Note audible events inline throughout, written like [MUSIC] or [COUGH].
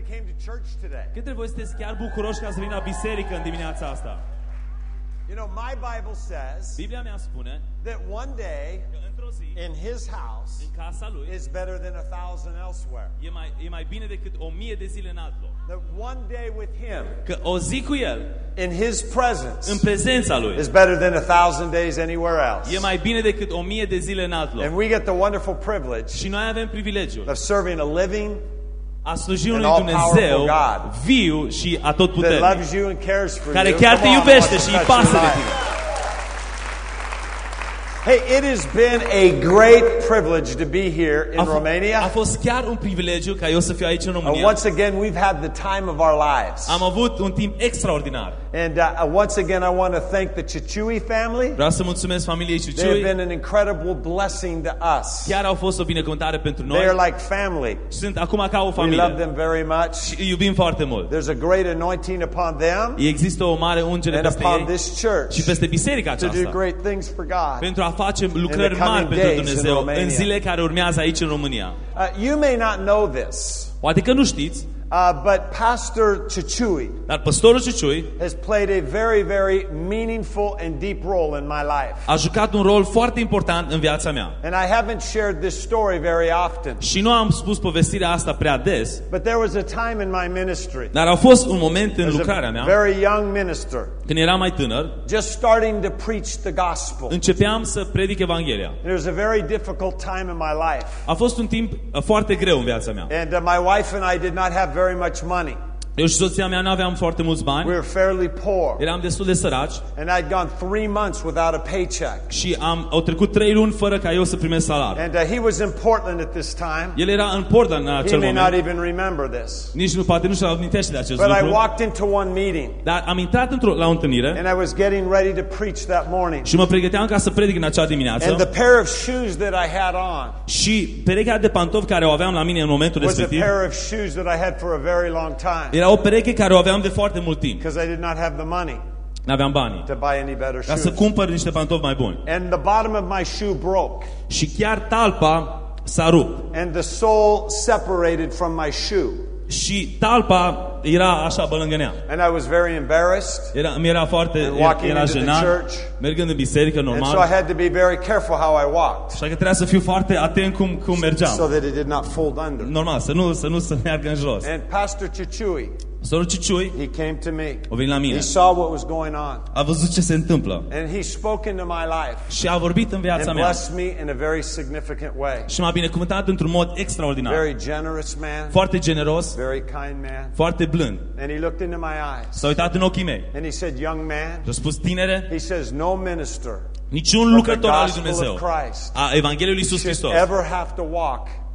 that came to church today? Cât dintre voi sunteți chiar bucuroși ca să vină la biserică în dimineața asta? You know, my Bible says Biblia mea spune that one day că într-o zi, in his house în casa lui, is better than a thousand elsewhere. e mai, e mai bine decât o mie de zile în alt loc. That one day with him Că o zi cu el, in his presence în prezența lui, is better than a thousand days anywhere else. e mai bine decât o mie de zile în alt And loc. we get the wonderful privilege Și noi avem privilegiul of serving a living a sluji unui An all-powerful Dumnezeu God. viu și that atotputernic, loves you and cares for care you. chiar Come te on, iubește let's și îi touch your pasă de life. tine. Hey, it has been a great privilege to be here in A, f- a Romania. fost chiar un privilegiu ca eu să fiu aici în Uh, România. once again, we've had the time of our lives. Am avut un timp extraordinar. And uh, uh, once again, I want to thank the Chichui family. Vreau să mulțumesc familiei They have been an incredible blessing to us. Chiar au fost o binecuvântare pentru noi. They are like family. Sunt acum ca o familie. We love them very much. Și iubim foarte mult. There's a great anointing upon them Există o mare ungere and upon this church și peste biserica to do great things for God. pentru a face lucrări the mari coming pentru days in Dumnezeu Romania. în zile care urmează aici în România. Uh, you may not know this, Poate că nu știți, uh, but Pastor Chichui dar păstorul Ciuciui has played a very, very meaningful and deep role in my life. a jucat un rol foarte important în viața mea. And I haven't shared this story very often, Și nu am spus povestirea asta prea des, but there was a time in my ministry dar a fost un moment în as lucrarea a mea, very young minister, când eram mai tânăr, just starting to preach the gospel. începeam să predic Evanghelia. It was a very difficult time in my life. A fost un timp uh, foarte greu în viața mea. And uh, my wife and I did not have very much money. Eu și soția mea nu aveam foarte mulți We bani, were fairly poor. eram destul de săraci And I'd gone three months without a paycheck. și am, au trecut trei luni fără ca eu să primesc salar. And uh, he was in Portland at this time. El era în Portland în He acel may not moment, even remember this. nici nu, poate nu și amintește de acest But I lucru, walked into one meeting dar am intrat într-o, la o întâlnire and I was getting ready to preach that morning. și mă pregăteam ca să predic în acea And dimineață the pair of shoes that I had on și perechea de pantofi care o aveam la mine în momentul was a respectiv pair of shoes that I had for a very long time era o pereche care o aveam de foarte mult timp. because I did not have the money N-aveam banii to buy any better ca să shoes. cumpăr niște pantofi mai buni. And the bottom of my shoe broke Și chiar talpa s-a rupt. and the sole separated from my shoe. Și talpa era așa bălângănea. And I was very embarrassed. Era, mi era foarte, And walking era into the jenant, church. mergând în biserică And so I normal. had to be very careful how I walked Așa că trebuia să fiu foarte atent cum, cum so mergeam. that it did not fold under. Normal, să nu, să nu se meargă în jos. And Pastor Chichui, Sorul Ciciui he came to me. o venit la mine. He saw what was going on. A văzut ce se întâmplă. And he spoke into my life Și a vorbit în viața and mea. blessed me in a very significant way. Și m-a binecuvântat într-un mod extraordinar. Very generous man, Foarte generos, very kind man. foarte blând. And he looked into my eyes S-a uitat în ochii mei. and he said, Young man, Și a spus, tinere, he says, no minister niciun lucrător al lui gospel of Dumnezeu, Christ a Evangheliului lui Iisus should Hristos,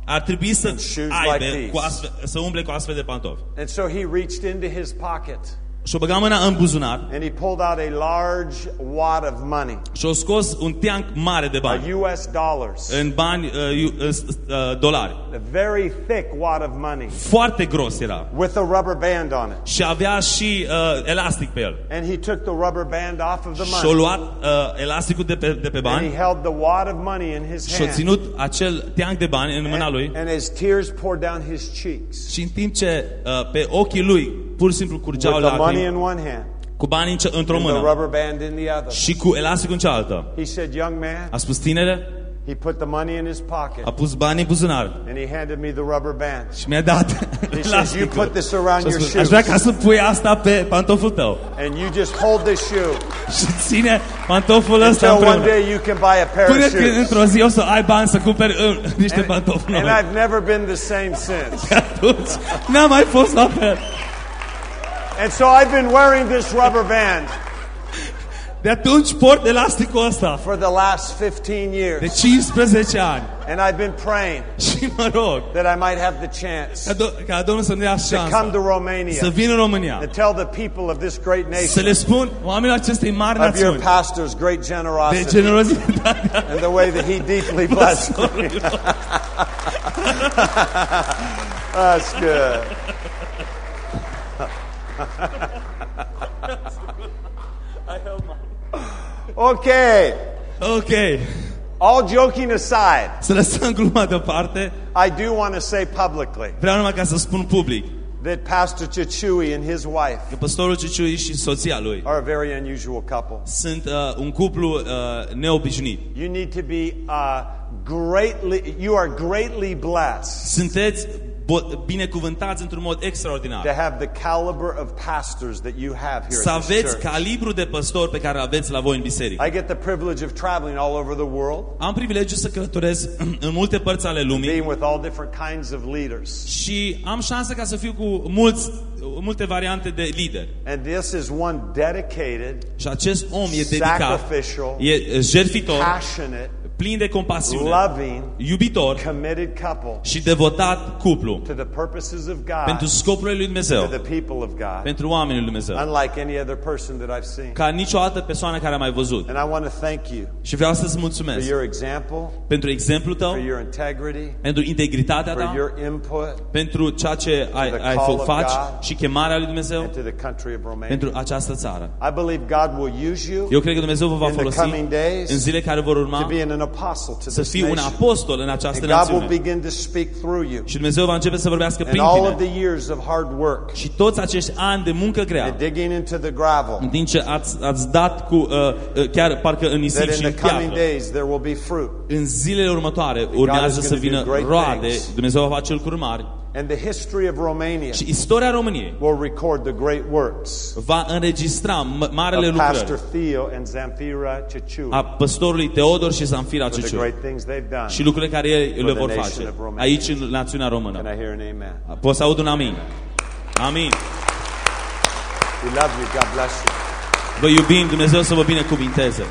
ever have to walk. ar trebui să aibă like cu astfel, să umble cu astfel de pantofi. And so he reached into his pocket Și-o băga mâna în buzunar and he pulled out a large wad of money, și-o scos un teanc mare de bani. uh, U.S. dollars, În bani, uh, iu- uh, uh, dolari. a very thick wad of money Foarte gros era. with a rubber band on it. Și avea și uh, elastic pe el. And he took the rubber band off of the Și-a money luat uh, elasticul de pe, de pe and he bani held the wad of money in his și-a hand. ținut acel teanc de bani în mâna lui And, and as tears poured down his cheeks, și în timp ce uh, pe ochii lui pur și simplu curgeau with the money lacrimi in one hand cu banii în ce- într-o and the mână rubber band in the other, și cu elasticul în cealaltă. he said, Young man, A spus, tinere, he put the money in his pocket a pus banii în buzunar and he handed me the rubber band. și mi-a dat He says, You elasticul. put this around Și a your spus, aș vrea ca shoes să pui asta pe pantoful tău and you just hold this shoe și ține pantoful ăsta until one împreună. day you can buy a pair Până of când shoes. într-o zi o să ai bani să cumperi uh, niște pantofi And noi. I've never been the same since. [LAUGHS] Atunci n-am mai fost la fel. And so I've been wearing this rubber band De atunci port elasticul ăsta for the last 15 de years. 15 ani. And I've been praying [LAUGHS] Și mă rog that I might have the chance ca, do- ca Domnul să ne ia to come to Romania să vin în România, and tell the people of this great să nation le spun oamenilor acestei mari of your pastor's great de generosity generozitatea and the way that he deeply [LAUGHS] blessed me. [LAUGHS] That's good. Okay. Ok, All joking aside, să lăsăm gluma deoparte, I do want to say publicly vreau numai ca să spun public that Pastor Chichui and his wife că pastorul Ciciui și soția lui are a very unusual couple. sunt uh, un cuplu uh, neobișnuit. You need to be uh, greatly, you are greatly blessed Sunteți bo- binecuvântați într-un mod extraordinar. to have the caliber of pastors that you have here Să at this aveți church. calibru de păstor pe care îl aveți la voi în biserică. I get the privilege of traveling all over the world, Am privilegiul să călătoresc [CLEARS THROAT] în multe părți ale lumii being with all different kinds of leaders. și am șansa ca să fiu cu mulți, multe variante de lideri. And this is one dedicated, Și acest om e dedicat, sacrificial, e jertfitor, passionate, plin de compasiune, loving, iubitor committed couple și devotat cuplu to the purposes of God, pentru scopurile lui to Dumnezeu, the people of God, pentru oamenii lui Dumnezeu, unlike any other person that I've seen. ca nicio altă persoană care am mai văzut. And I want to thank you Și vreau să-ți for mulțumesc your example, pentru exemplul tău, for your integrity, pentru integritatea for ta, your input, pentru ceea ce ai, the ai call făcut, of faci God. și chemarea lui and Dumnezeu to the country of Romania. pentru această țară. I believe God will use you Eu cred că Dumnezeu vă va In the folosi coming days, în zile care vor to urma be an apostle to să this fii un nation. apostol în această And God will națiune. begin to speak through you. Și Dumnezeu va începe să vorbească And prin all of tine. the years of hard work Și toți acești ani de muncă and grea, digging into the gravel, în timp ce ați, ați dat cu, uh, uh, chiar parcă în that nisip in și în the coming piatră, days there will be fruit. în zilele următoare urmează is să gonna do vină great roade, things. Dumnezeu va face lucruri mari. And the history of Romania Și istoria României will record the great works va înregistra m- marele of Pastor lucrări Theo and Zamfira Ciciu a păstorului Teodor și Zamfira for the Ciciu great things they've done. și lucrurile care ei le the vor nation face of Romania. aici în națiunea română. Can I hear an amen? Poți să aud un amin? Amin. We love you. God bless you. Vă iubim, Dumnezeu să vă binecuvinteze.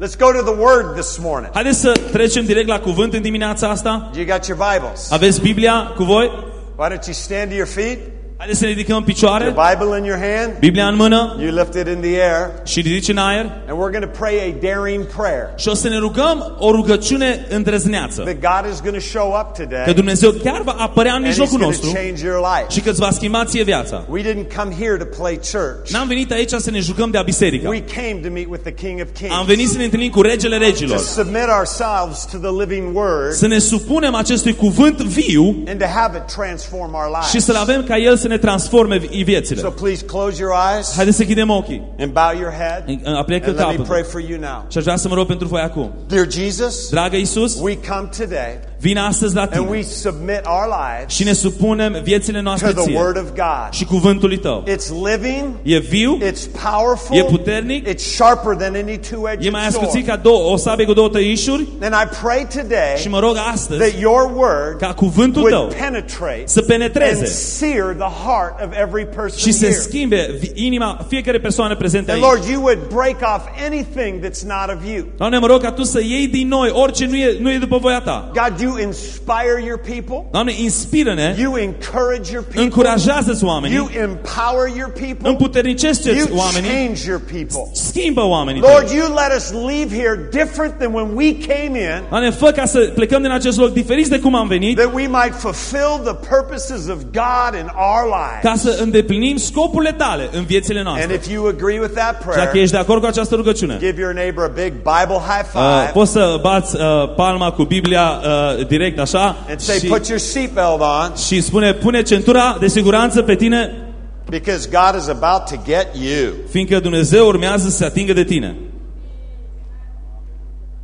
Let's go to the Word this morning. Haideți să trecem direct la cuvânt în dimineața asta. You got your Bibles. Aveți Biblia cu voi? Why don't you stand to your feet? Haideți să ne ridicăm în Your picioare, Bible in your hand. Biblia în mână You lift it in the air. și ridici în aer And we're going to pray a daring prayer și o să ne rugăm o rugăciune îndrăzneață. that God is going to show up Că today Dumnezeu chiar va apărea în and He's mijlocul going to nostru change your life. și că îți va schimba ție viața. We didn't come here to play church. N-am venit aici să ne jucăm de-a biserica. We came to meet with the King of Am Kings. venit să ne întâlnim cu regele To regilor. submit ourselves to the living Word Să ne supunem acestui cuvânt viu and to have it transform our și lives. să-l avem ca el să ne transforme vi- So viețile. please close your eyes Haideți să chidem ochii. and bow your head. Aplecă And let me capul. pray for you now. Și aș vrea să mă rog pentru voi acum. Dear Jesus, Dragă Iisus, we come today vin astăzi la and tine we submit our și lives ne supunem viețile to noastre the ție Word of God. și cuvântului tău. It's living, E viu, it's powerful, E puternic. it's sharper than any e two-edged mai ascuțit sword. ca două, o sabie cu două tăișuri And I pray și today mă rog astăzi that your Word ca cuvântul would tău penetrate să penetreze and sear the heart of every person și să here. schimbe vi- inima fiecare persoană prezentă And aici. Lord, you would break off anything that's not of you. Doamne, mă rog ca Tu să iei din noi orice nu e, nu e după voia Ta. God, you inspire your people. Doamne, inspiră-ne, You encourage your people. încurajează-ți You oamenii, empower your people. împuternicește You oamenii, change your people. schimbă oamenii Lord, tăi. you let us leave here different than when we came in, Doamne, fă ca să plecăm din acest loc diferiți de cum am venit, that we might fulfill the purposes of God in our ca lives. să îndeplinim scopurile Tale în viețile And noastre. if you agree with that Și dacă prayer, ești de acord cu această rugăciune, give your neighbor a big Bible high uh, five poți să bați uh, palma cu Biblia uh, direct așa and say, și, put your seatbelt on și spune, pune centura de siguranță pe tine, because God is about to get you. fiindcă Dumnezeu urmează să se atingă de tine.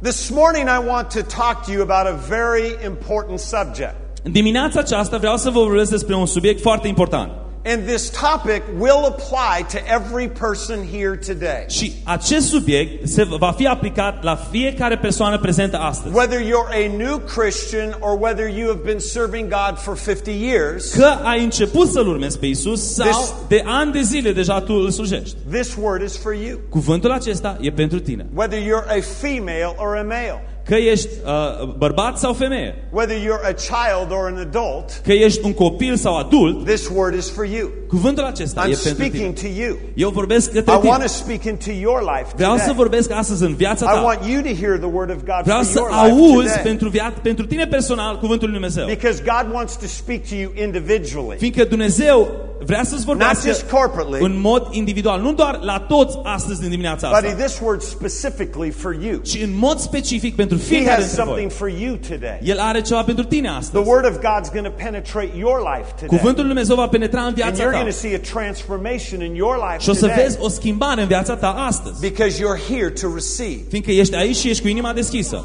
This morning, I want to talk to you about a very important subject. În dimineața aceasta vreau să vă vorbesc despre un subiect foarte important. And this topic will apply to every person here today. Și acest subiect se va fi aplicat la fiecare persoană prezentă astăzi. Whether you're a new Christian or whether you have been serving God for 50 years, Că ai început să-L urmezi pe Isus sau This- de ani de zile deja tu îl slujești. this word is for you. Cuvântul acesta e pentru tine. Whether you're a female or a male, Că ești uh, bărbat sau femeie, whether you're a child or an adult, că ești un copil sau adult, this word is for you. cuvântul acesta I'm e pentru tine. speaking to you. Eu vorbesc I către want tine. to speak into your life Vreau să today. vorbesc astăzi în viața I ta. want you to hear the word of God Vreau for să your life auzi today. pentru, via- pentru tine personal cuvântul lui Dumnezeu. Because God wants to speak to you individually. Fiindcă Dumnezeu vrea să-ți not vorbească just corporately, în mod individual, nu doar la toți astăzi din dimineața but asta, this word specifically for you. ci în mod specific pentru He fiecare has dintre something voi. for you today. El are ceva pentru tine The astăzi. Word of God's going to penetrate your life today. Cuvântul lui Dumnezeu va penetra în And viața you're ta going to see a transformation in your life și o să today vezi o schimbare în viața ta astăzi. because you're here to receive. Fiindcă ești aici și ești cu inima deschisă.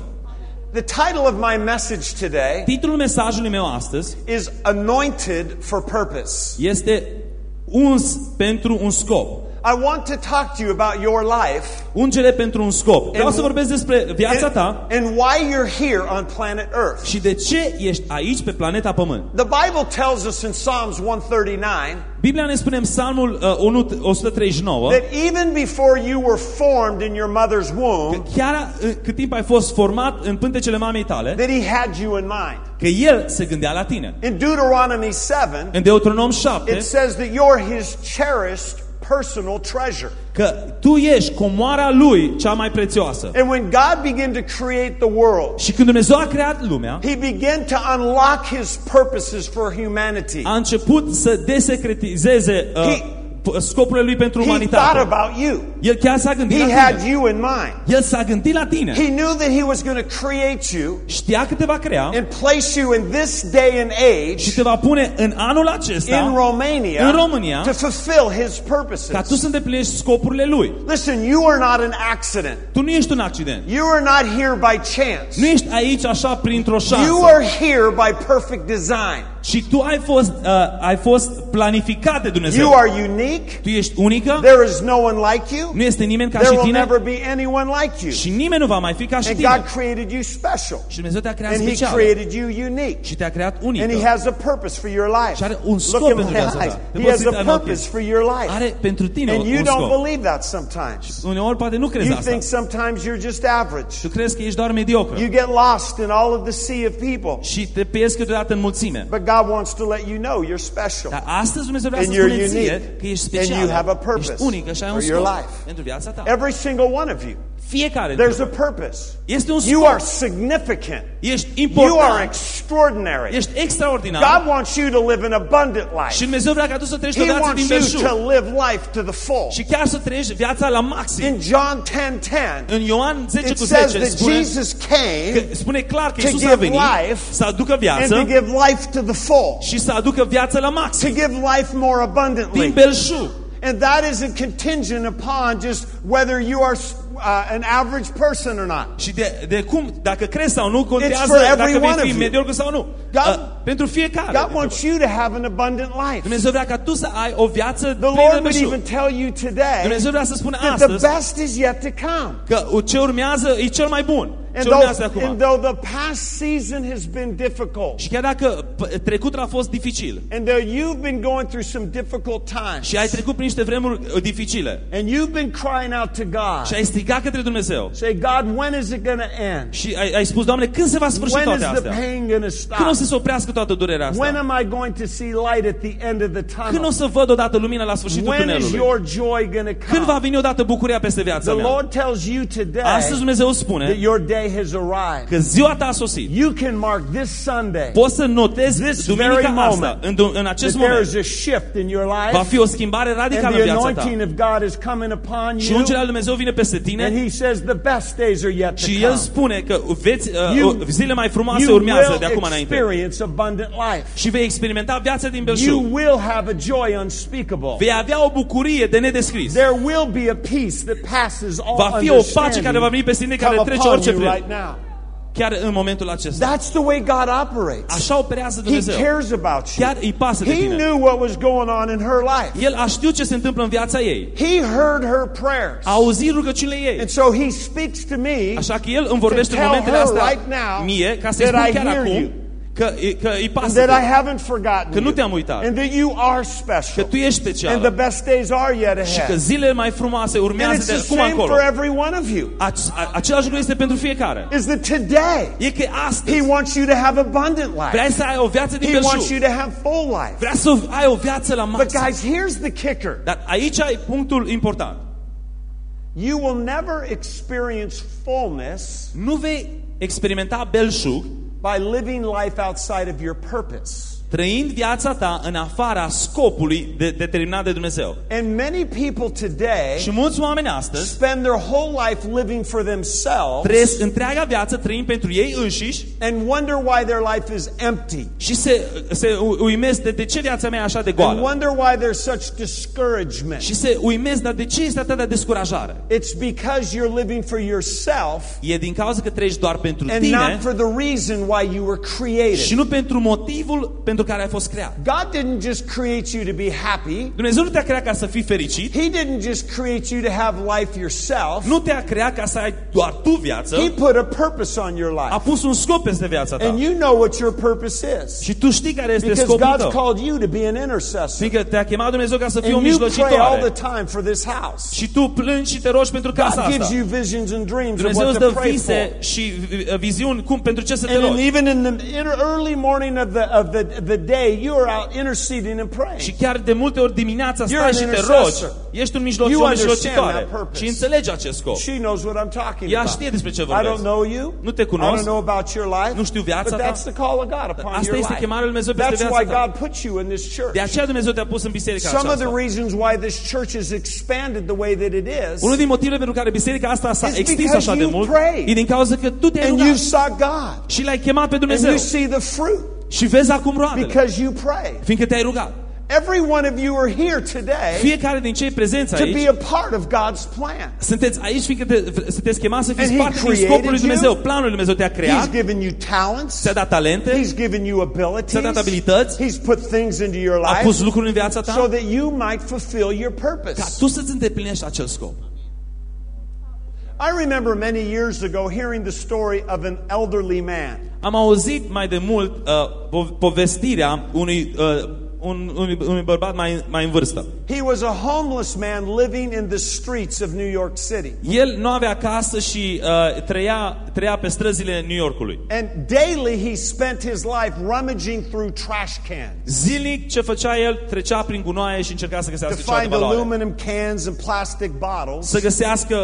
The title of my message today Titlul mesajului meu astăzi is Anointed for Purpose. este uns pentru un scop. I want to talk to you about your life Ungere pentru un scop. Vreau And- să vorbesc despre viața and, ta and why you're here on planet Earth. și de ce ești aici pe planeta Pământ. The Bible tells us in Psalms 139 Biblia ne spune în Psalmul uh, 1 139 that even before you were formed in your mother's womb, chiar uh, cât timp ai fost format în pântecele mamei tale, that He had you in mind. că El se gândea la tine. In Deuteronomy 7, În Deuteronom 7, it says that you're His cherished personal treasure. că tu ești comoara Lui cea mai prețioasă. And when God began to create the world, Și când Dumnezeu a creat lumea, He began to unlock His purposes for humanity. a început să desecretizeze uh, He- p- scopurile Lui pentru He thought umanitate. about you. El chiar s-a gândit He la had tine. you in mind. El s-a gândit la tine. He knew that He was going to create you Știa că te va crea and place you in this day and și age te va pune în anul in acesta Romania în România to fulfill His ca tu purposes. să îndeplinești scopurile Lui. Listen, you are not an accident. Tu nu ești un accident. You are not here by chance. Nu ești aici așa printr-o You șansă. are here by perfect design. Și tu ai fost, uh, ai fost planificat de You Dumnezeu. are unique. Tu ești unică, There is no one like you. nu este nimeni ca There și will tine never be anyone like you. și nimeni nu va mai fi ca și And tine. God created you special. Și Dumnezeu te-a creat And He special created you unique. și te-a creat And He unică. has a purpose for your life. Și are un scop Look in pentru my viața eyes. ta. Te He poți has uita a în ochii. purpose for your life. Are pentru tine And un, you un don't scop. believe that sometimes. Uneori poate nu crezi You asta. think sometimes you're just average. Tu crezi că ești doar mediocru You get lost in all of the sea of people. și te pierzi câteodată în mulțime. But God wants to let you know you're special. Dar astăzi Dumnezeu vrea And să you're ție unique. că ești And you have a purpose Ești unică și ai un for your life. pentru viața ta. Every single one of you. Fiecare There's a purpose. Este un You are significant. Ești You are extraordinary. Ești extraordinar. God wants you to live an abundant Și life. Dumnezeu vrea ca tu să trăiești o He viață din wants you to live life to the full. Și chiar să trăiești viața la maxim. In John 10:10, În Ioan 10 it cu says 10 that Jesus came că, spune clar că to Iisus a give venit life să aducă and to viață give life to the full, și să aducă viață la to give life more Din abundantly. belșug. And that isn't contingent upon just whether you are uh, an average person or not. Și de, de cum, dacă crezi sau nu, contează for every dacă vei one fi of you. mediocru sau nu. God- Uh, pentru fiecare. God wants you to have an abundant life. Dumnezeu vrea ca tu să ai o viață The plină de Lord would belșug. even tell you today Dumnezeu vrea să spună that the astăzi best is yet to come. că ce urmează e cel mai bun. And Ce urmează though, acum. and though the past season has been difficult, Și chiar dacă p- trecutul a fost dificil and though you've been going through some difficult times, și ai trecut prin niște vremuri uh, dificile and you've been crying out to și God, ai strigat către Dumnezeu say, God, when is it going to end? și ai, ai spus, Doamne, când se va sfârși When toate is the astea? pain going to Când o să stop? se oprească toată durerea When asta? am I going to see light at the end of the Când o tunnel? să văd odată lumina la sfârșitul When is tunelului? your joy going to Când va come? veni odată bucuria peste viața The mea? Lord tells you today Astăzi Dumnezeu that spune your day has arrived. că ziua ta a sosit. You can mark this Sunday Poți să notezi This duminica very asta, moment în, în acest that there moment. is a shift in your Va life fi o schimbare radicală and în the viața ta. anointing of God is coming upon Și you. ungerea lui Dumnezeu vine peste And tine He says the best days are yet to și El come. spune că veți, uh, You- uh, zile mai frumoase You urmează de will acum înainte. experience abundant life. Și vei experimenta viața din You belșug. will have a joy unspeakable. Vei avea o bucurie de nedescris. There will be a peace that passes all Va fi o pace care va veni understanding peste tine, care come trece upon orice you vreme. right now. Chiar în momentul acesta. That's the way God operates. Așa operează He Dumnezeu. cares about you. Chiar îi pasă de He tine. knew what was going on in her life. El a știut ce se întâmplă în viața ei. He heard her prayers. A auzit rugăciunile ei. And so he speaks to me Așa că el îmi vorbește To în tell momentele her astea right now mie, ca să-i that spun I chiar hear acum you. Că, că îi and pasă that I de haven't forgotten Că nu you. te-am uitat. And that you are că special. tu ești And the special best days are yet și că ahead. zilele mai frumoase And urmează it's de the acum same încolo. for every one of you. Ace- a- Același lucru este pentru fiecare. Is that today E că he astăzi wants you to have abundant life. vrei să ai o viață din He wants you belșug. to have full life. Vrea să ai o viață la But maxim. guys, here's the kicker. Dar aici e punctul important. You will never experience fullness Nu vei experimenta belșug by living life outside of your purpose. Trăind viața ta în afara scopului de, determinat de Dumnezeu. And many people today Și mulți oameni astăzi spend their whole life living for themselves trăiesc întreaga viață trăind pentru ei înșiși and wonder why their life is empty. și se, se u- uimesc de, de ce viața mea e așa de And goală. wonder why there's such discouragement. Și se uimesc, dar de ce este atâta descurajare? It's because you're living for yourself E din cauza că trăiești doar pentru and tine not for the reason why you were și created. nu pentru motivul pentru care ai fost creat. God didn't just create you to be happy. Dumnezeu nu te-a creat ca să fii fericit, He didn't just create you to have life yourself. nu te-a creat ca să ai doar tu viață, He put a purpose on your a life. pus un scop peste viața ta. And you know what your purpose is. Și tu știi care este Because scopul God's tău. called you to be an intercessor. Fiindcă te-a chemat Dumnezeu ca să fii o And you pray all the mijlocitoare. time for this house. Și tu plângi și te rogi pentru casa God gives asta. you visions and dreams of Dumnezeu what îți to dă pray vise for. și uh, viziuni cum, pentru ce să te And then rogi. even in the inner early morning of the of the, the day, you are out interceding and Și praying. chiar de multe ori dimineața You're stai an și te intercessor. rogi. Ești un mijloc, You o understand mijlocitoare. that purpose. Și înțelegi acest scop. She knows what I'm talking Ea about. știe despre ce I vorbesc. don't know you. Nu te I cunosc. don't know about your life. Nu știu viața but ta. that's the call of God upon Asta your este life. chemarea lui Dumnezeu peste That's viața why ta. God put you in this church. De aceea Dumnezeu te-a pus în biserica Some of the aceasta. reasons why this church is expanded the way that it is, Unul din motivele pentru care biserica asta s-a It's extins because așa de you mult prayed. e din cauza că tu te-ai and rugat you sought God, și l-ai chemat pe and Dumnezeu you see the fruit și vezi acum roadele. because you pray. Fiindcă te-ai rugat. Every one of you are here today Fiecare din cei prezenți to be aici a part of God's plan. sunteți aici fiindcă te, sunteți chemați să fiți And He parte din created scopul lui Dumnezeu. you. Planul lui Dumnezeu te-a He's creat, given you talents. ți-a dat talente, He's given you abilities. ți-a dat abilități, He's put things into your a pus life lucruri în viața so ta that you might fulfill your ca purpose. tu să-ți îndeplinești acel scop. I remember many years ago hearing the story of an elderly man. Am auzit mai de mult uh, po- povestirea unui, uh, un, unui, unui bărbat mai, mai în vârstă. He was a homeless man living in the streets of New York City. El nu avea casă și uh, trăia, trăia pe străzile New Yorkului. And daily he spent his life rummaging through trash cans Zilnic ce făcea el, trecea prin gunoaie și încerca să to găsească ceva de find valoare. aluminum cans and plastic bottles Să găsească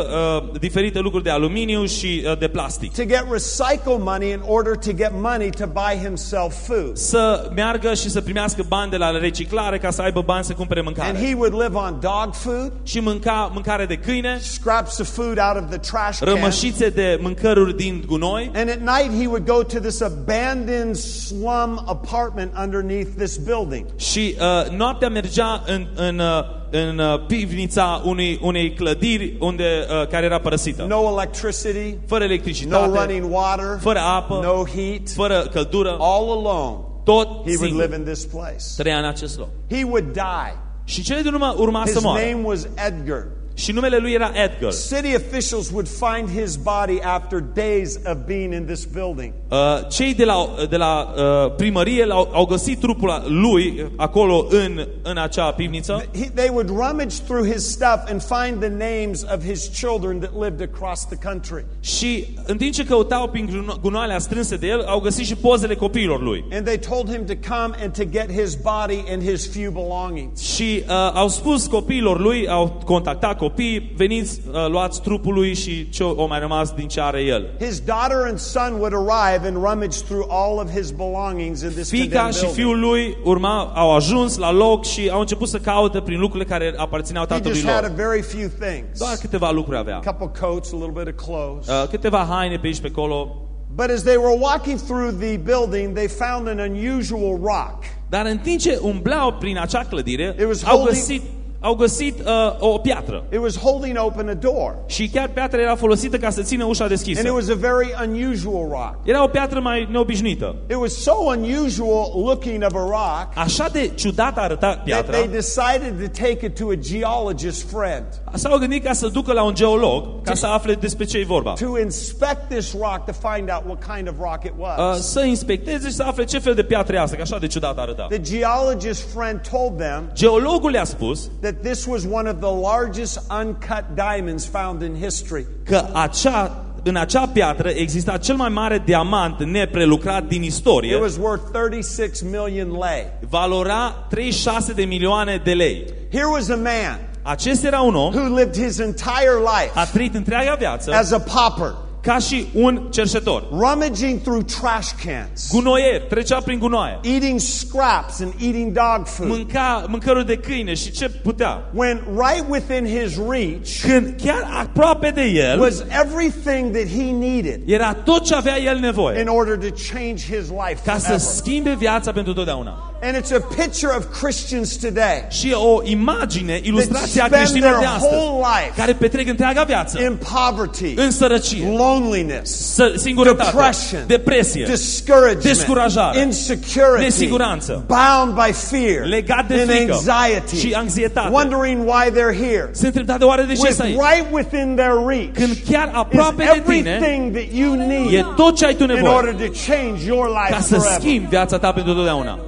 uh, diferite lucruri de aluminiu și uh, de plastic. to get recycle money in order to get money to buy himself food. Să meargă și să primească bani de la reciclare ca să aibă bani să cumpere And mâncare. he would live on dog food, Și mânca mâncare de câine, scraps of food out of the trash can. rămășițe de mâncăruri din gunoi And at night he would go to this abandoned slum apartment underneath this building. și uh, noaptea mergea în, în, uh, în uh, pivnița unei, unei clădiri unde, uh, care era părăsită. No electricity, Fără no electricitate, running water, fără apă, no heat, fără căldură, all alone. Tot He would live in this place. trăia în acest loc. He would die. Și cele din urmă urma să His moară. name was Edgar. Și numele lui era Edgar. City officials would find his body after days of being in this building. Uh, cei de la, de la uh, primărie l-au, au găsit trupul lui acolo în, în acea pivniță He, they would rummage through his stuff and find the names of his children that lived across the country. și în timp ce căutau prin guno- gunoalea strânse de el, au găsit și pozele copiilor lui. And they told him to come and to get his body and his few belongings. Și uh, au spus copiilor lui, au contactat copii, veniți, uh, luați trupul lui și ce o mai rămas din ce are el. His daughter and son would arrive and rummage through all of his belongings in this Fica condemned și building. fiul lui urma, au ajuns la loc și au început să caute prin lucrurile care aparțineau He tatălui just had a lor. very few things. Doar câteva lucruri avea. A couple coats, a little bit of clothes. Uh, câteva haine pe aici pe acolo. But as they were walking through the building, they found an unusual rock. Dar în timp ce umblau prin acea clădire, It was au holding- găsit, au găsit uh, o piatră. It was holding open a door. Și chiar piatra era folosită ca să țină ușa And it deschisă. was a very unusual rock. Era o piatră mai neobișnuită. It was so unusual looking of a rock Așa de ciudat arăta that piatra, they decided to take it to a geologist friend s-au gândit ca să ducă la un geolog ca să afle despre ce e vorba. to inspect this rock to find out what kind of rock it Uh, was. să inspecteze și să afle ce fel de piatră e asta, că așa de ciudat arăta. The geologist friend told them Geologul le-a spus that this was one of the largest uncut diamonds found in history. că acea, în acea piatră exista cel mai mare diamant neprelucrat din It istorie, was worth 36 million lei. valora 36 de milioane de lei. Here was a man Acesta era un om, who lived his entire a life trăit întreaga viață as a pauper. Ca și un cerșetor. rummaging through trash cans, Gunoier, trecea prin gunoaie. eating scraps and eating dog food. Mânca mâncăruri de câine și ce putea. When right within his reach Când chiar aproape de el, was everything that he needed era tot ce avea el nevoie in order to change his life ca să forever. schimbe viața pentru totdeauna. And it's a picture of Christians today Și e o imagine, ilustrație a spend creștinilor their de astăzi, whole life care petrec întreaga viață in poverty, în sărăcie, loneliness, să- singurătate, depression, depresie, discouragement, Descurajare, insecurity, nesiguranță, bound by fear legat de and frică anxiety, și anxietate. wondering why they're here. Se întreb, "Dar de oare de ce With aici? right within their reach Când chiar is aproape de tine everything that you e need tot ce ai tu in order to change your ca life să forever. schimbi viața ta pentru totdeauna.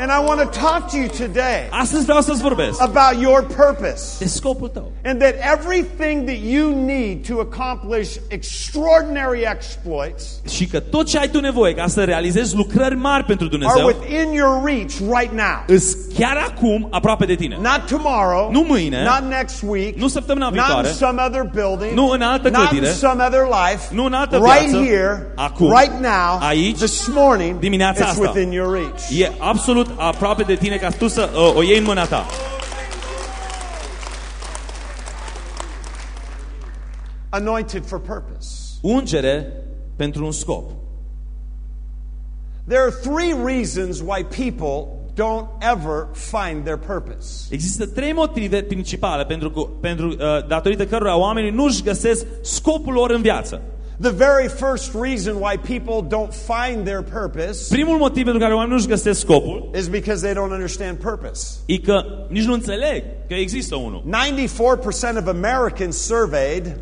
And I want to talk to you today Astăzi vreau să-ți vorbesc about your purpose. de scopul tău. And that everything that you need to accomplish extraordinary exploits Și că tot ce ai tu nevoie ca să realizezi lucrări mari pentru are within your reach right now. îs chiar acum aproape de tine. Not tomorrow, Nu mâine, not next week, nu săptămâna not in some other building, Nu în altă not in some other life, nu în altă right here, acum, right now, aici, this morning, dimineața it's asta. within your reach. E absolut aproape de tine ca tu să uh, o iei în mâna ta. Anointed for purpose. Ungere pentru un scop. There are three reasons why people don't ever find their purpose. Există trei motive principale pentru, că, pentru uh, datorită cărora oamenii nu-și găsesc scopul lor în viață. The very first reason why people don't find their purpose Primul motiv pentru care oamenii nu-și găsesc scopul is because they don't understand purpose. e că nici nu înțeleg că există unul. 94% of Americans surveyed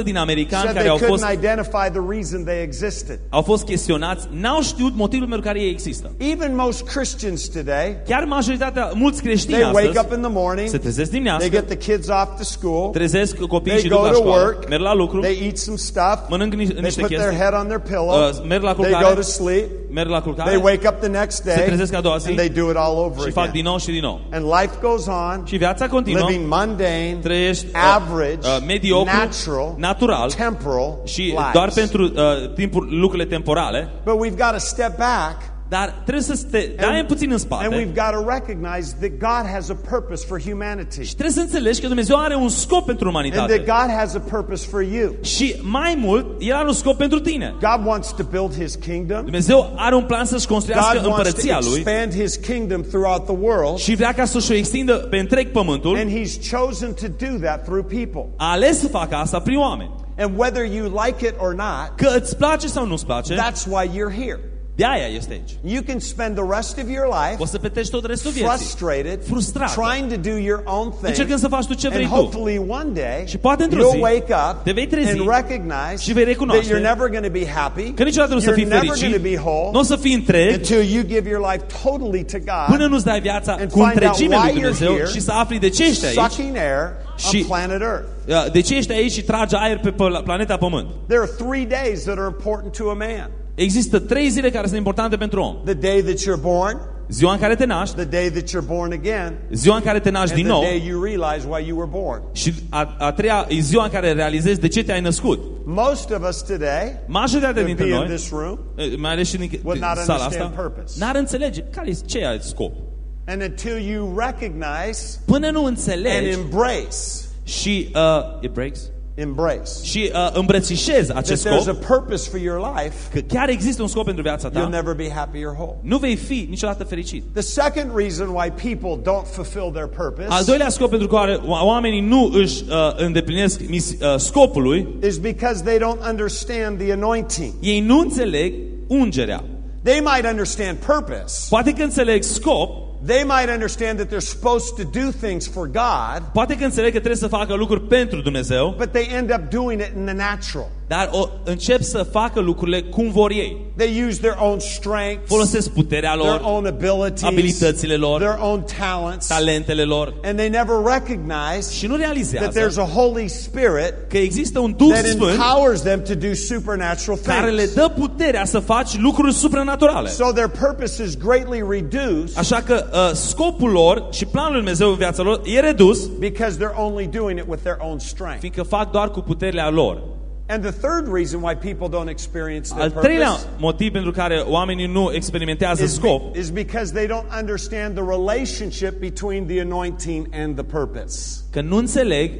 94% din americani said care they au couldn't fost, identify the reason they existed. au fost chestionați n-au știut motivul pentru care ei există. Even most Christians today, Chiar majoritatea, mulți creștini they wake astăzi up in the morning, se trezesc they dimineața, get the kids off to school, trezesc copiii they și duc go la to școală, work, merg la lucru, they eat some stuff, mănânc ni- they niște put their chestii, head on their pillow, uh, merg la they culcare, go to sleep, merg la culcare they wake up the next se day, trezesc a doua zi and they do it all over și fac din again. nou și din nou. And life goes on, Și viața continuă, living mundane, trăiești uh, average, uh, mediocru, natural, natural temporal și doar lives. pentru uh, timpul, lucrurile temporale, But we've got to step back dar trebuie să te dai puțin în and spate we've got to recognize that God has a purpose for humanity. și trebuie să înțelegi că Dumnezeu are un scop pentru And that umanitate. God has a purpose for you. Și mai mult, El are un scop pentru tine. God wants to build his kingdom. Dumnezeu are un plan să-și construiască God wants to împărăția Lui expand his kingdom throughout the world. și vrea ca să-și o extindă pe întreg pământul. And he's chosen to do that through people. A ales să facă asta prin oameni. And whether you like it or not, Că îți place sau nu-ți place, that's why you're here. De aia este aici. You can spend the rest of your life O să petești tot restul vieții. frustrated, Frustrat. trying to do your own thing. Încercând să faci tu ce And vrei tu. hopefully one day Și poate într-o you'll zi wake up te vei trezi and recognize și vei that recunoaște you're never going to be happy. Că niciodată nu o să You're fii never fericit, going to be whole nu o să fii întreg until you give your life totally to până God, nu-ți dai viața And cu find out întregime lui why you're Dumnezeu here, și să afli de ce ești aici, sucking air Și- on planet Earth. de ce ești aici și tragi aer pe pă- planeta Pământ. There are three days that are important to a man. Există trei zile care sunt importante pentru om. The day that you're born, Ziua în care te naști, the day that you're born again, ziua în care te naști and din the nou day you realize why you were born. și a, a treia e ziua în care realizezi de ce te-ai născut. Most of us today Majoritatea would dintre be in noi, this room, eh, mai ales și din, din Would not sala understand asta, purpose. n-ar înțelege care e ce e scop. and until you recognize Până nu and înțelegi embrace, și uh, it breaks embrace și uh, îmbrățișezi that acest there's a scop, purpose for your life, că chiar există un scop pentru viața you'll ta, never be happy or whole. nu vei fi niciodată fericit. The second reason why people don't fulfill their purpose Al doilea scop pentru care oamenii nu își uh, îndeplinesc mis, uh, scopului, is because they don't understand the anointing. ei nu înțeleg ungerea. They might understand purpose. Poate că înțeleg scop, They might understand that they're supposed to do things for God, poate că înțeleg că trebuie să facă lucruri pentru Dumnezeu, but they end up doing it in the natural. Dar o, încep să facă lucrurile cum vor ei. They use their own strengths, Folosesc puterea their lor, own abilities, abilitățile lor, their own talents, talentele lor and they never recognize și nu that realizează there's a Holy Spirit că există un Duh that Sfânt empowers them to do supernatural care le things. dă puterea să faci lucruri supranaturale. So their purpose is greatly reduced Așa că uh, scopul lor și planul lui Dumnezeu în viața lor e redus, because they're only doing it with their own strength. fiindcă fac doar cu puterea lor. And the third reason why people don't experience their Al treilea purpose motiv pentru care oamenii nu experimentează is, scop is because they don't understand the relationship between the anointing and the purpose. că nu înțeleg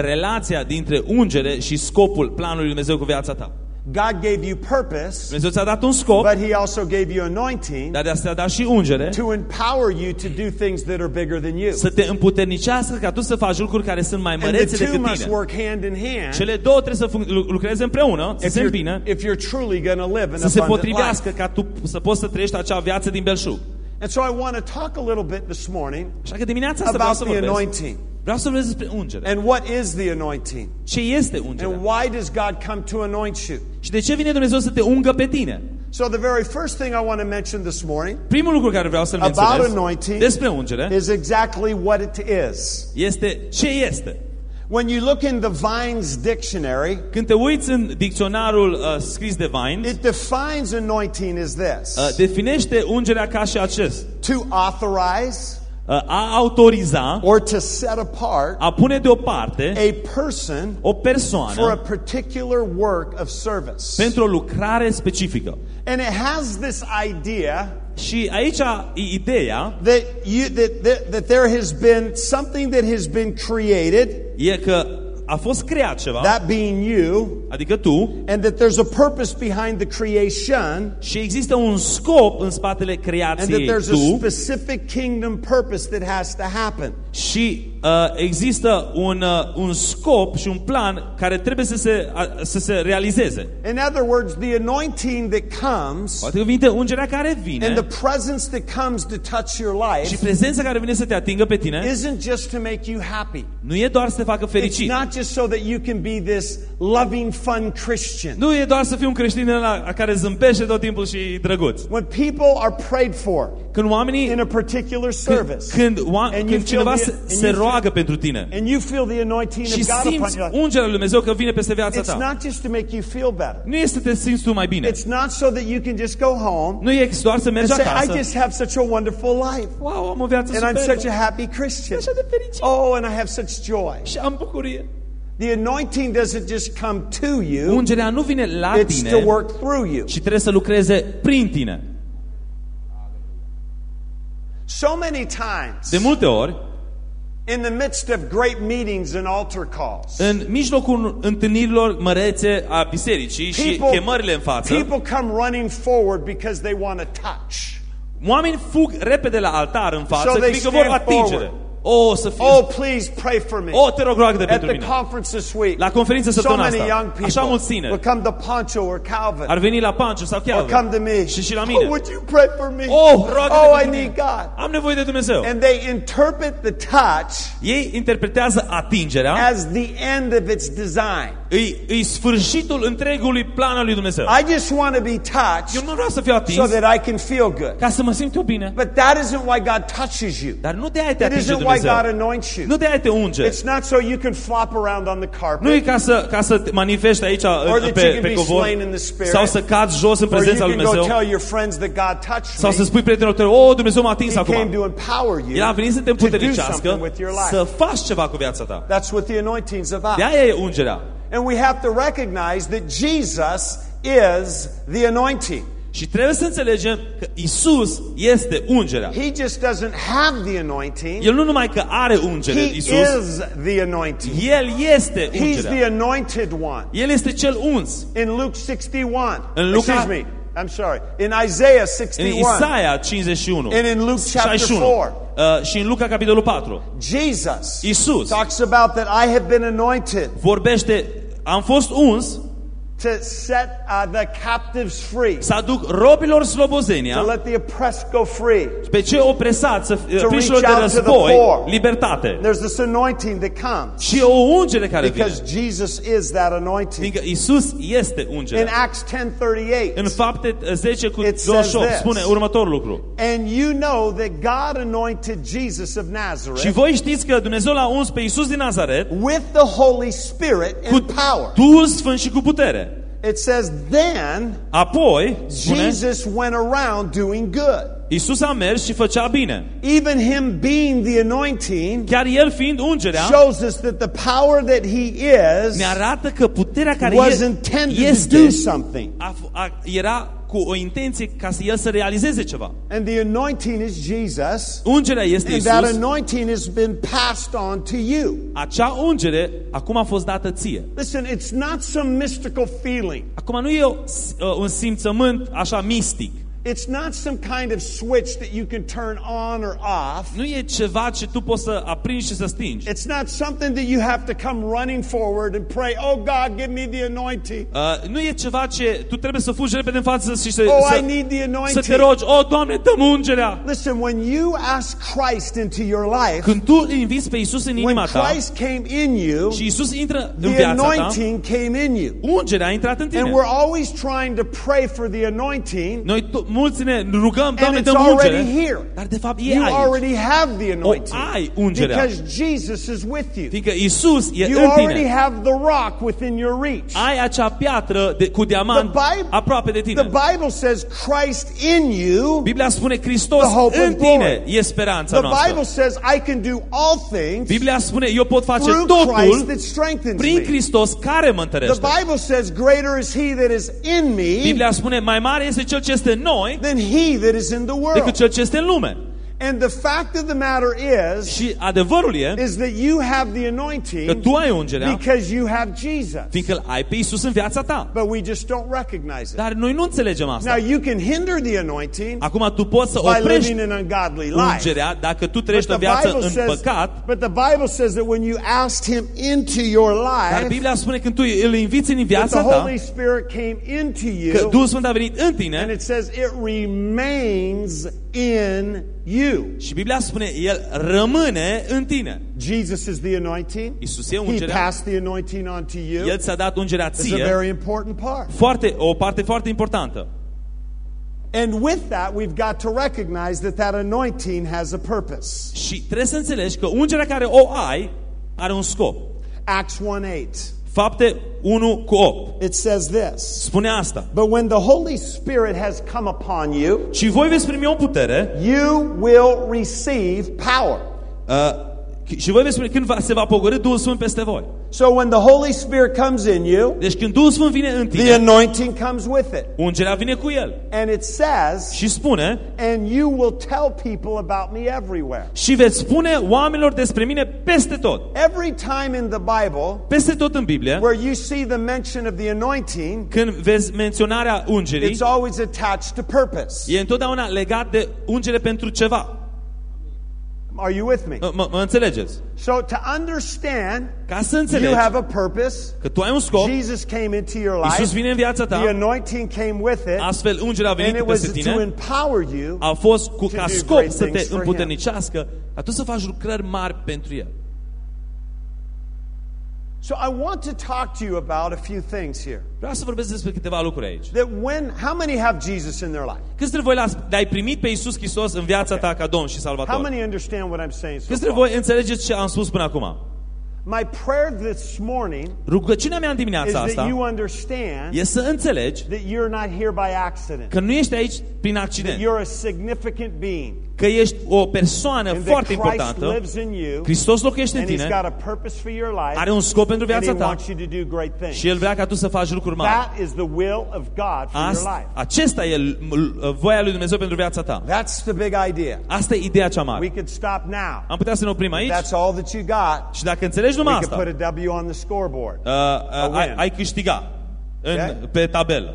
relația dintre ungere și scopul planului lui Dumnezeu cu viața ta. God gave you purpose, Dumnezeu ți-a dat un scop, but He also gave you anointing dar de asta a dat și ungere to empower you to do things that are bigger than you. să te împuternicească ca tu să faci lucruri care sunt mai And the mărețe two decât must tine. work hand in hand Cele două trebuie să func- lu- lucreze împreună, să if se you're, îmbină, if you're truly going to live an să se abundant life. potrivească ca tu să poți să trăiești acea viață din belșug. And so I want to talk a little bit this morning Așa că dimineața asta vreau about să the vorbesc. anointing Vreau să vorbesc despre ungere. and what is the anointing Ce este ungerea? and why does God come to anoint you. Și de ce vine Dumnezeu să te ungă pe tine? So the very first thing I want to mention this morning Primul lucru care vreau să-l About menționez anointing despre ungere is exactly what it is. este ce este. When you look in the Vines dictionary, Când te uiți în dicționarul uh, scris de Vines, it defines anointing as this uh, definește ungerea ca și acest. to authorize Uh, a autoriza, or to set apart a pune deoparte a person o for a persoană particular work of service. pentru o lucrare specifică. And it has this idea Și aici e ideea that you that, that that there has been something that has been created, e că a fost creat ceva, that being you, adică tu, and that there's a purpose behind the creation, și există un scop în spatele and that creației there's a tu specific kingdom purpose that has to happen. și uh, există un, uh, un scop și un plan care trebuie să se, a, să se realizeze. In other words, the anointing that comes Poate că vine ungerea care vine and the presence that comes to touch your și life prezența care vine să te atingă pe tine isn't just to make you happy. nu e doar să te facă It's fericit. not just so that you can be this loving, fun Christian. Nu e doar să fii un creștin ăla care zâmbește tot timpul și e drăguț. When people are prayed for Când oamenii in a particular când, service, când, oa- And you când cineva feel the- se, and se you feel- roagă pentru tine and you feel the anointing și of God upon simți your life, ungerea lui Dumnezeu că vine peste viața it's ta. not just to make you feel better. Nu este să te simți tu mai bine. It's not so that you can just go home Nu e doar să and mergi say, I acasă. just have such a wonderful life. Wow, am o viață And I'm such a superbă. happy Christian. Așa de fericit. Oh, and I have such joy. Și am bucurie. The anointing doesn't just come to you, Ungerea nu vine la it's to tine work through you. și trebuie să lucreze prin tine. So many times, De multe ori, in the midst of great meetings and altar calls, în mijlocul întâlnirilor mărețe a bisericii și chemările în față, people come running forward because they want to touch. oamenii fug repede la altar în față, So they fiindcă vor stand atingere. forward. Oh, oh, o, să fie... Oh, please pray for me. Oh, o, te rog, roagă At pentru the conference this week, La conferință so many asta, young ah, așa people mulți will come to Poncho or Calvin ar veni la Panciu sau chiar or come to me. și și la Oh, would you pray for me? Oh, roagă oh, I need mine. God. Am nevoie de Dumnezeu. And they interpret the touch Ei interpretează atingerea, ah? as the end of its design. îi, îi sfârșitul întregului plan al lui Dumnezeu. I just want to be Eu touched nu vreau să fiu so atins that I can feel good. ca să mă simt eu bine. But that isn't why God touches you. Dar nu de aia te atinge isn't why Dumnezeu. God anoints you. Nu de aia te unge. It's not so you can flop around on the Nu e carpet ca să, ca să te manifesti aici uh, that pe, you can pe be covor slain in the spirit. sau să cazi jos în you prezența lui can go Dumnezeu tell your friends that God touched sau să spui prietenilor tăi, oh, Dumnezeu m-a atins acum. to empower you El a venit să te to do something împuternicească, with your life. să faci ceva cu viața ta. That's what the anointing's about. De aia e ungerea. And we have to recognize that Jesus is the anointing. Și trebuie să înțelegem că Isus este ungerea. He just doesn't have the anointing. El nu numai că are ungere, He Isus, is the anointing. El este He's the ungerea. anointed one. El este cel uns. In Luke 61. În Luca- Excuse me. I'm sorry. In Isaiah În 61. Isaia 51 And in Luke chapter 61 4. uh, și în Luca capitolul 4 Jesus Isus talks about that I have been anointed vorbește am fost uns to set uh, the captives free, să aduc robilor to slobozenia let the oppressed go free. pe cei opresați, să reach prinșilor de out to the război, poor. libertate. There's this anointing that comes Și o ungere care vine. because Jesus is that anointing. Fiindcă Isus este In ungerea. Acts 10:38, În fapte 10 cu It says 28 this. spune următorul lucru. and you know that God anointed Jesus of Și Nazareth voi știți că Dumnezeu l-a uns pe Isus din Nazaret with the Holy Spirit cu and power. Duhul Sfânt și cu putere. It says then Apoi, spune, Jesus went around doing good. Isus a mers și făcea bine. Even him being the anointing Chiar el fiind ungerea, shows us that the power that he is ne arată că puterea care was intended to do something. a, a, era cu o intenție ca să el să realizeze ceva. And the anointing is Jesus. Ungerea este And that Isus. anointing has been passed on to you. Acea ungere acum a fost dată ție. Listen, it's not some mystical feeling. Acum nu e o, uh, un simțământ așa mistic. It's not some kind of switch that you can turn on or off. Nu e ceva ce tu poți să aprinzi și să stingi. It's not something that you have to come running forward and pray, oh God, give me the anointing. Uh, nu e ceva ce tu trebuie să fugi repede în față și să, Oh, să, I need the anointing. să te rogi. Oh, Doamne, dăm ungerea! Listen, when you ask Christ into your life, Când tu inviți pe Isus în when inima ta Christ came in you, și Isus intră în the viața ta, anointing came in you. ungerea a intrat în And we're always trying to pray for the anointing, Noi mulți ne rugăm, and Doamne, it's dăm already ungere. here. Dar de fapt e You aici. already have the anointing ai ungerea. because Jesus is with you. Fiindcă Isus e You în already tine. have the rock within your reach. Ai acea piatră de, cu diamant The Bible- aproape de The tine. Bible says Christ in you. Biblia spune Hristos The hope în of tine glory. e speranța The Bible noastră. says I can do all things Biblia spune eu pot face through Christ totul that strengthens prin me. Hristos care mă The întărește. Bible says greater is he that is in me Biblia spune mai mare este cel ce este în noi than he that is in the decât world. cel ce este în lume. And the fact of the matter is Și adevărul e is that you have the că anointing tu ai ungerea because you have Jesus. fiindcă îl ai pe Isus în viața ta. But we just don't recognize it. Dar noi nu înțelegem Now asta. you can hinder the anointing Acum tu poți să by oprești living an ungodly life. ungerea dacă tu But trăiești the, o viață Bible în says, păcat. but the Bible says that when you asked him into your Dar life, Biblia spune când tu îl inviți în that viața the ta, Holy Spirit came into că you, Duhul Sfânt a venit în and tine it says it remains in you. și Biblia spune El rămâne în tine. Jesus is the anointing. Isus e He ungerea. passed the anointing on to you. El ți-a dat ungerea It's a ție. very important part. Foarte, o parte foarte importantă. And with that, we've got to recognize that that anointing has a purpose. Și trebuie să înțelegi că ungerea care o ai are un scop. Acts 1 8. Fapte 1 cu 8. It says this. Spune asta. But when the Holy Spirit has come upon you, Și voi veți primi o putere you will receive power. uh, și voi veți primi când va, se va pogorâ Duhul Sfânt peste voi. So when the Holy Spirit comes in you, Deci când Duhul Sfânt vine în the tine, anointing comes with it. ungerea vine cu el. And it says, Și spune, and you will tell people about me everywhere. și veți spune oamenilor despre mine peste tot. Every time in the Bible Peste tot în Biblie, where you see the mention of the anointing, când vezi menționarea ungerii, it's always attached to purpose. e întotdeauna legat de ungere pentru ceva. Are you with me? Mă, mă, mă înțelegeți? So to understand Ca să you înțelegi have a purpose, că tu ai un scop, Jesus came into your Isus life, vine în viața the ta, anointing came with it, astfel ungerea a and venit it was peste to tine, empower you a fost cu, to ca do scop great să te things for Him. împuternicească, ca tu să faci lucrări mari pentru El. So I want to talk to you about a few things here. Vreau să vorbesc despre câteva lucruri aici. That when how many have Jesus in their life? Câți dintre voi l-ați- l-ai primit pe Iisus Hristos în viața ta ca Domn și How Salvator? many understand what I'm saying so Câți dintre far? voi înțelegeți ce am spus până acum? My prayer this morning Rugăciunea mea în is dimineața that asta you understand e să înțelegi that you're not here by accident. că nu ești aici prin That accident, you're a significant being. că ești o persoană And that foarte Christ importantă, lives in you. Hristos locuiește în And He's tine, got a purpose for your life. are un scop pentru And He viața ta wants you to do great things. și El vrea ca tu să faci lucruri mari. That is the will of God for your Asta, life. acesta e l- l- voia lui Dumnezeu pentru viața ta. That's the big idea. Asta e ideea cea We mare. could stop now. Am putea să ne oprim aici That's all that you got. și dacă înțelegi We numai could asta, put a W on the scoreboard. uh, uh, ai, win. ai câștiga în, Okay? pe tabelă.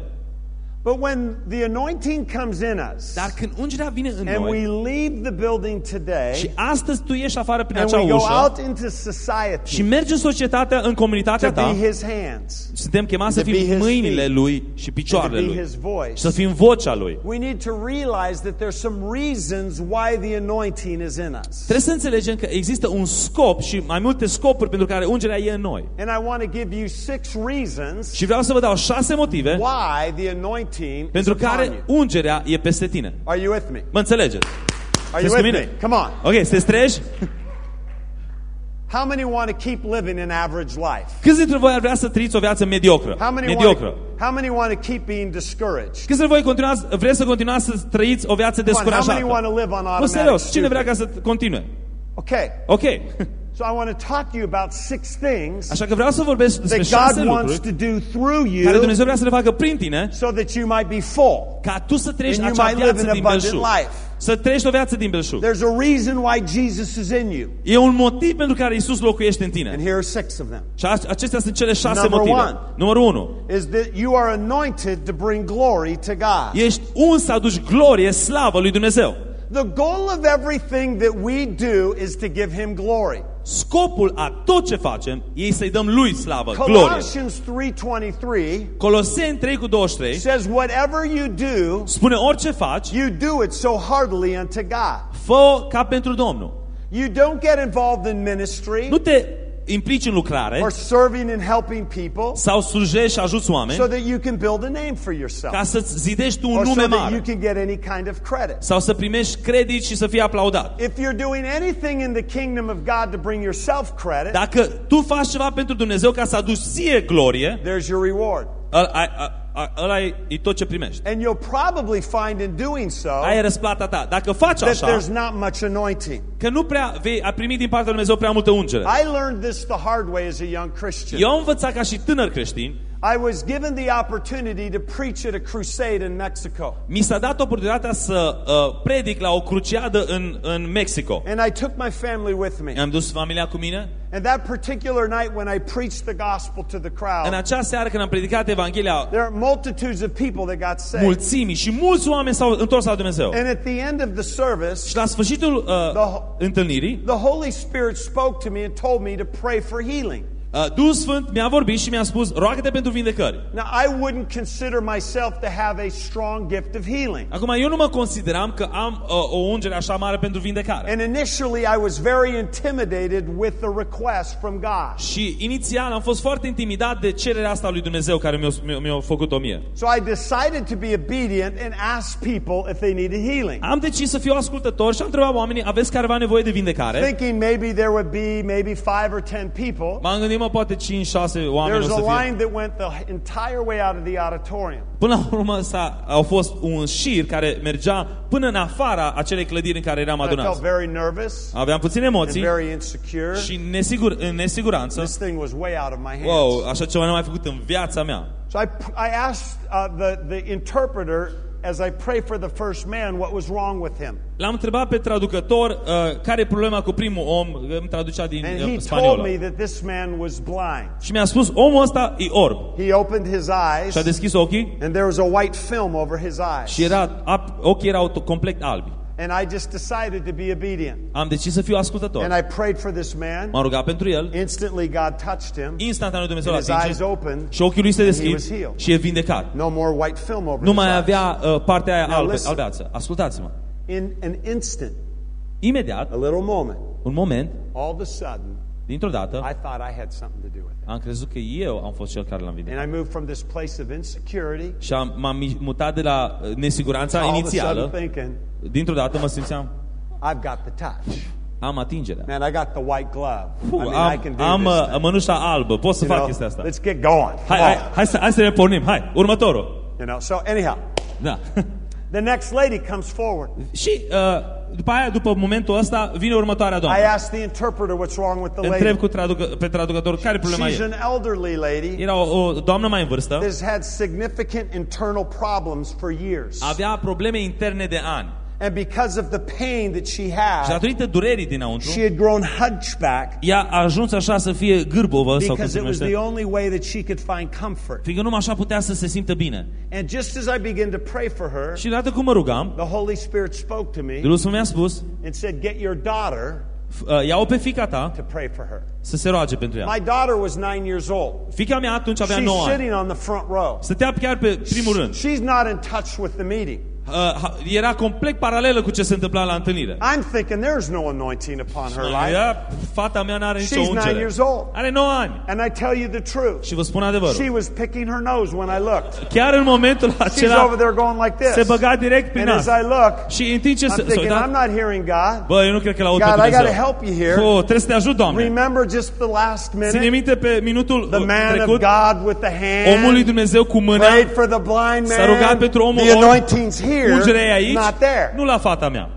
But when the anointing comes in us, Dar când ungerea vine în and we noi leave the building și today, astăzi tu ieși afară prin and acea we go ușă out into și society mergi în societatea, în comunitatea to ta, be His hands, suntem chemați să to be fim his mâinile feet, lui și and to picioarele be lui His voice, și să fim vocea lui. we need to realize that there's some reasons why the anointing is in us. Trebuie să înțelegem că există un scop și mai multe scopuri pentru care ungerea e în noi. And I want to give you six reasons Și vreau să vă dau șase motive why the anointing is pentru upon care you. ungerea e peste tine. Are you with me? Mă înțelegeți? Are you Sunteți cu with mine? me? Come on. Ok, sunteți treji? How many want to keep living an average life? Câți dintre voi ar vrea să trăiți o viață mediocră? How many, want Mediocră. to, how many want to keep being discouraged? Câți dintre voi continuați, vreți să continuați să trăiți o viață Come on, how many want descurajată? to live on Nu, automatic serios, cine vrea stupid? ca să continue? Okay, Ok. [LAUGHS] so I want to talk to you about six things Așa că vreau să vorbesc despre that șase God wants lucruri to do through care you Dumnezeu vrea să le facă prin tine so that you might be full ca tu să trăiești and you acea might live viață an din abundant belșug. life. Să trăiești o viață din belșug. There's a reason why Jesus is in you, E un motiv pentru care Isus locuiește în and tine. here are six of them. Și a- acestea sunt cele șase Number motive. one. Numărul 1. Is that you are anointed to bring glory to God. Ești uns să aduci glorie, slavă lui Dumnezeu. The goal of everything that we do is to give Him glory. Scopul a tot ce facem e să-i dăm lui slavă, glorie. Colossians 3:23 Coloseni 3 cu 23 says, "Whatever you do, spune orice faci, you do it so heartily unto God." fă ca pentru Domnul. You don't get involved in ministry Nu te implici în lucrare or serving and helping people sau slujești și ajuți oameni so that you can build a name for yourself ca să-ți zidești tu un or so nume that you mare can get any kind of credit. sau să primești credit și să fii aplaudat. If you're doing anything in the kingdom of God to bring yourself credit, Dacă tu faci ceva pentru Dumnezeu ca să aduci ție glorie, there's your reward. ăla ai- a- a- ăla e e tot ce primești. And you'll probably find in doing so Aia e răsplata ta. Dacă faci that așa, there's not much anointing. că nu prea vei a primi din partea lui Dumnezeu prea multă ungere. I learned this the hard way as a young Christian. Eu am învățat ca și tânăr creștin, I was given the opportunity to preach at a crusade in Mexico. mi s-a dat oportunitatea să uh, predic la o cruciadă în, în Mexico. And I took my family with me. Am dus familia cu mine. And that particular night when I preached the gospel to the În crowd, acea seară când am predicat Evanghelia there are multitudes of people that got saved. mulțimii și mulți oameni s-au întors la Dumnezeu. And at the end of the service, Și la sfârșitul uh, The- întâlnirii, the Holy Spirit spoke to me and told me to pray for healing. Uh, Duhul Sfânt mi-a vorbit și mi-a spus, roagă-te pentru vindecări. Now, I wouldn't consider myself to have a strong gift of healing. Acum, eu nu mă consideram că am uh, o ungere așa mare pentru vindecare. And initially, I was very intimidated with the request from God. Și inițial am fost foarte intimidat de cererea asta lui Dumnezeu care mi-a, mi-a, mi-a făcut-o mie. So I decided to be obedient and ask people if they needed healing. Am decis să fiu ascultător și am întrebat oamenii, aveți careva nevoie de vindecare? Thinking maybe there would be maybe five or ten people. M-am gândit, mă, poate 5-6 oameni o There's să a fie. line that went the entire way out of the auditorium. Până la urmă s-a, au fost un șir care mergea până în afara acelei clădiri în care eram I felt adunați. very nervous Aveam puține and emoții very insecure. și nesigur, în nesiguranță. This thing was way out of my hands. Wow, așa ceva n-am mai făcut în viața mea. So I, I asked uh, the, the interpreter as I pray for the first man what was wrong with him. L-am întrebat pe traducător uh, care e problema cu primul om, îmi traducea din And uh, he told spaniolă. me that this man was blind. Și mi-a spus, omul ăsta e orb. He opened his eyes Și a deschis ochii and there was a white film over his eyes. și era, ap, ochii erau to- complet albi. And I just decided to be obedient. Am decis să fiu ascultător. And I prayed for this man. M-am rugat pentru el. Instantly God touched him. Instantaneu Dumnezeu And l-a his eyes atins opened. și ochii lui se and he deschid was healed. și e vindecat. No more white film over Nu his mai eyes. avea uh, partea aia Now albe, listen. albeață. Ascultați-mă. In an instant, Imediat, a little moment, un moment, all of a sudden, dintr-o dată, I thought I had something to do with it. am crezut că eu am fost cel care l-am vindecat. And I moved from this place of insecurity Și am, m-am mi- mutat de la uh, nesiguranța all of a inițială. sudden thinking, Dintr-o dată mă simțeam, I've got the touch. am atingerea. Man, I got the white glove. I Puh, mean, I am can do am this uh, thing. mănușa albă, pot să You fac know, chestia asta. let's get going. Hai, Come hai, on. hai, să, hai să ne pornim, hai, următorul. You know, so anyhow, Da. [LAUGHS] the next lady comes forward. Și uh, după aia, după momentul ăsta, vine următoarea I doamnă. asked the interpreter what's wrong with the Întreb lady. cu traducă, pe traducător care e problema She's e. an elderly lady Era o, o doamnă mai în vârstă, that has had significant internal problems for years. avea probleme interne de ani. And because of the pain that she had, Și datorită durerii dinăuntru, she had grown hunchback ea a ajuns așa să fie gârbovă sau cum because se it was the numește. only way that she could find comfort. Fiindcă numai așa putea să se simtă bine. And just as I began to pray for her, Și cum mă rugam, the Holy Spirit spoke to me Duhul Sfânt mi-a spus, and said, Get your daughter "F- uh, ia-o pe fica ta to pray for her. să se roage pentru ea. My daughter was nine years old. Fica mea atunci avea She's 9 ani. sitting on the front row. Stătea chiar pe primul rând. She's not in touch with the meeting. Uh, ha- era complet paralelă cu ce se întâmpla la întâlnire. I'm thinking there's no anointing upon her life. Ea, fata mea n-are nicio She's nine ungere. years old. Are 9 ani. And I tell you the truth. Și vă spun adevărul. She was picking her nose when I looked. Chiar în momentul She's over acela there going like se this. băga direct prin And as nas. I look, Și în timp ce I'm se, se thinking, uita, I'm not hearing God. bă, eu nu cred că l-aud pe God, I Dumnezeu. gotta help you here. Oh, trebuie să te ajut, Doamne. Remember just the last Ține minute? minte pe minutul The uh, man of trecut, God with the omul lui hand Dumnezeu cu mâna, prayed for the blind S-a rugat man. pentru omul The orb. anointing's here, ungerea e aici, not there. nu la fata mea.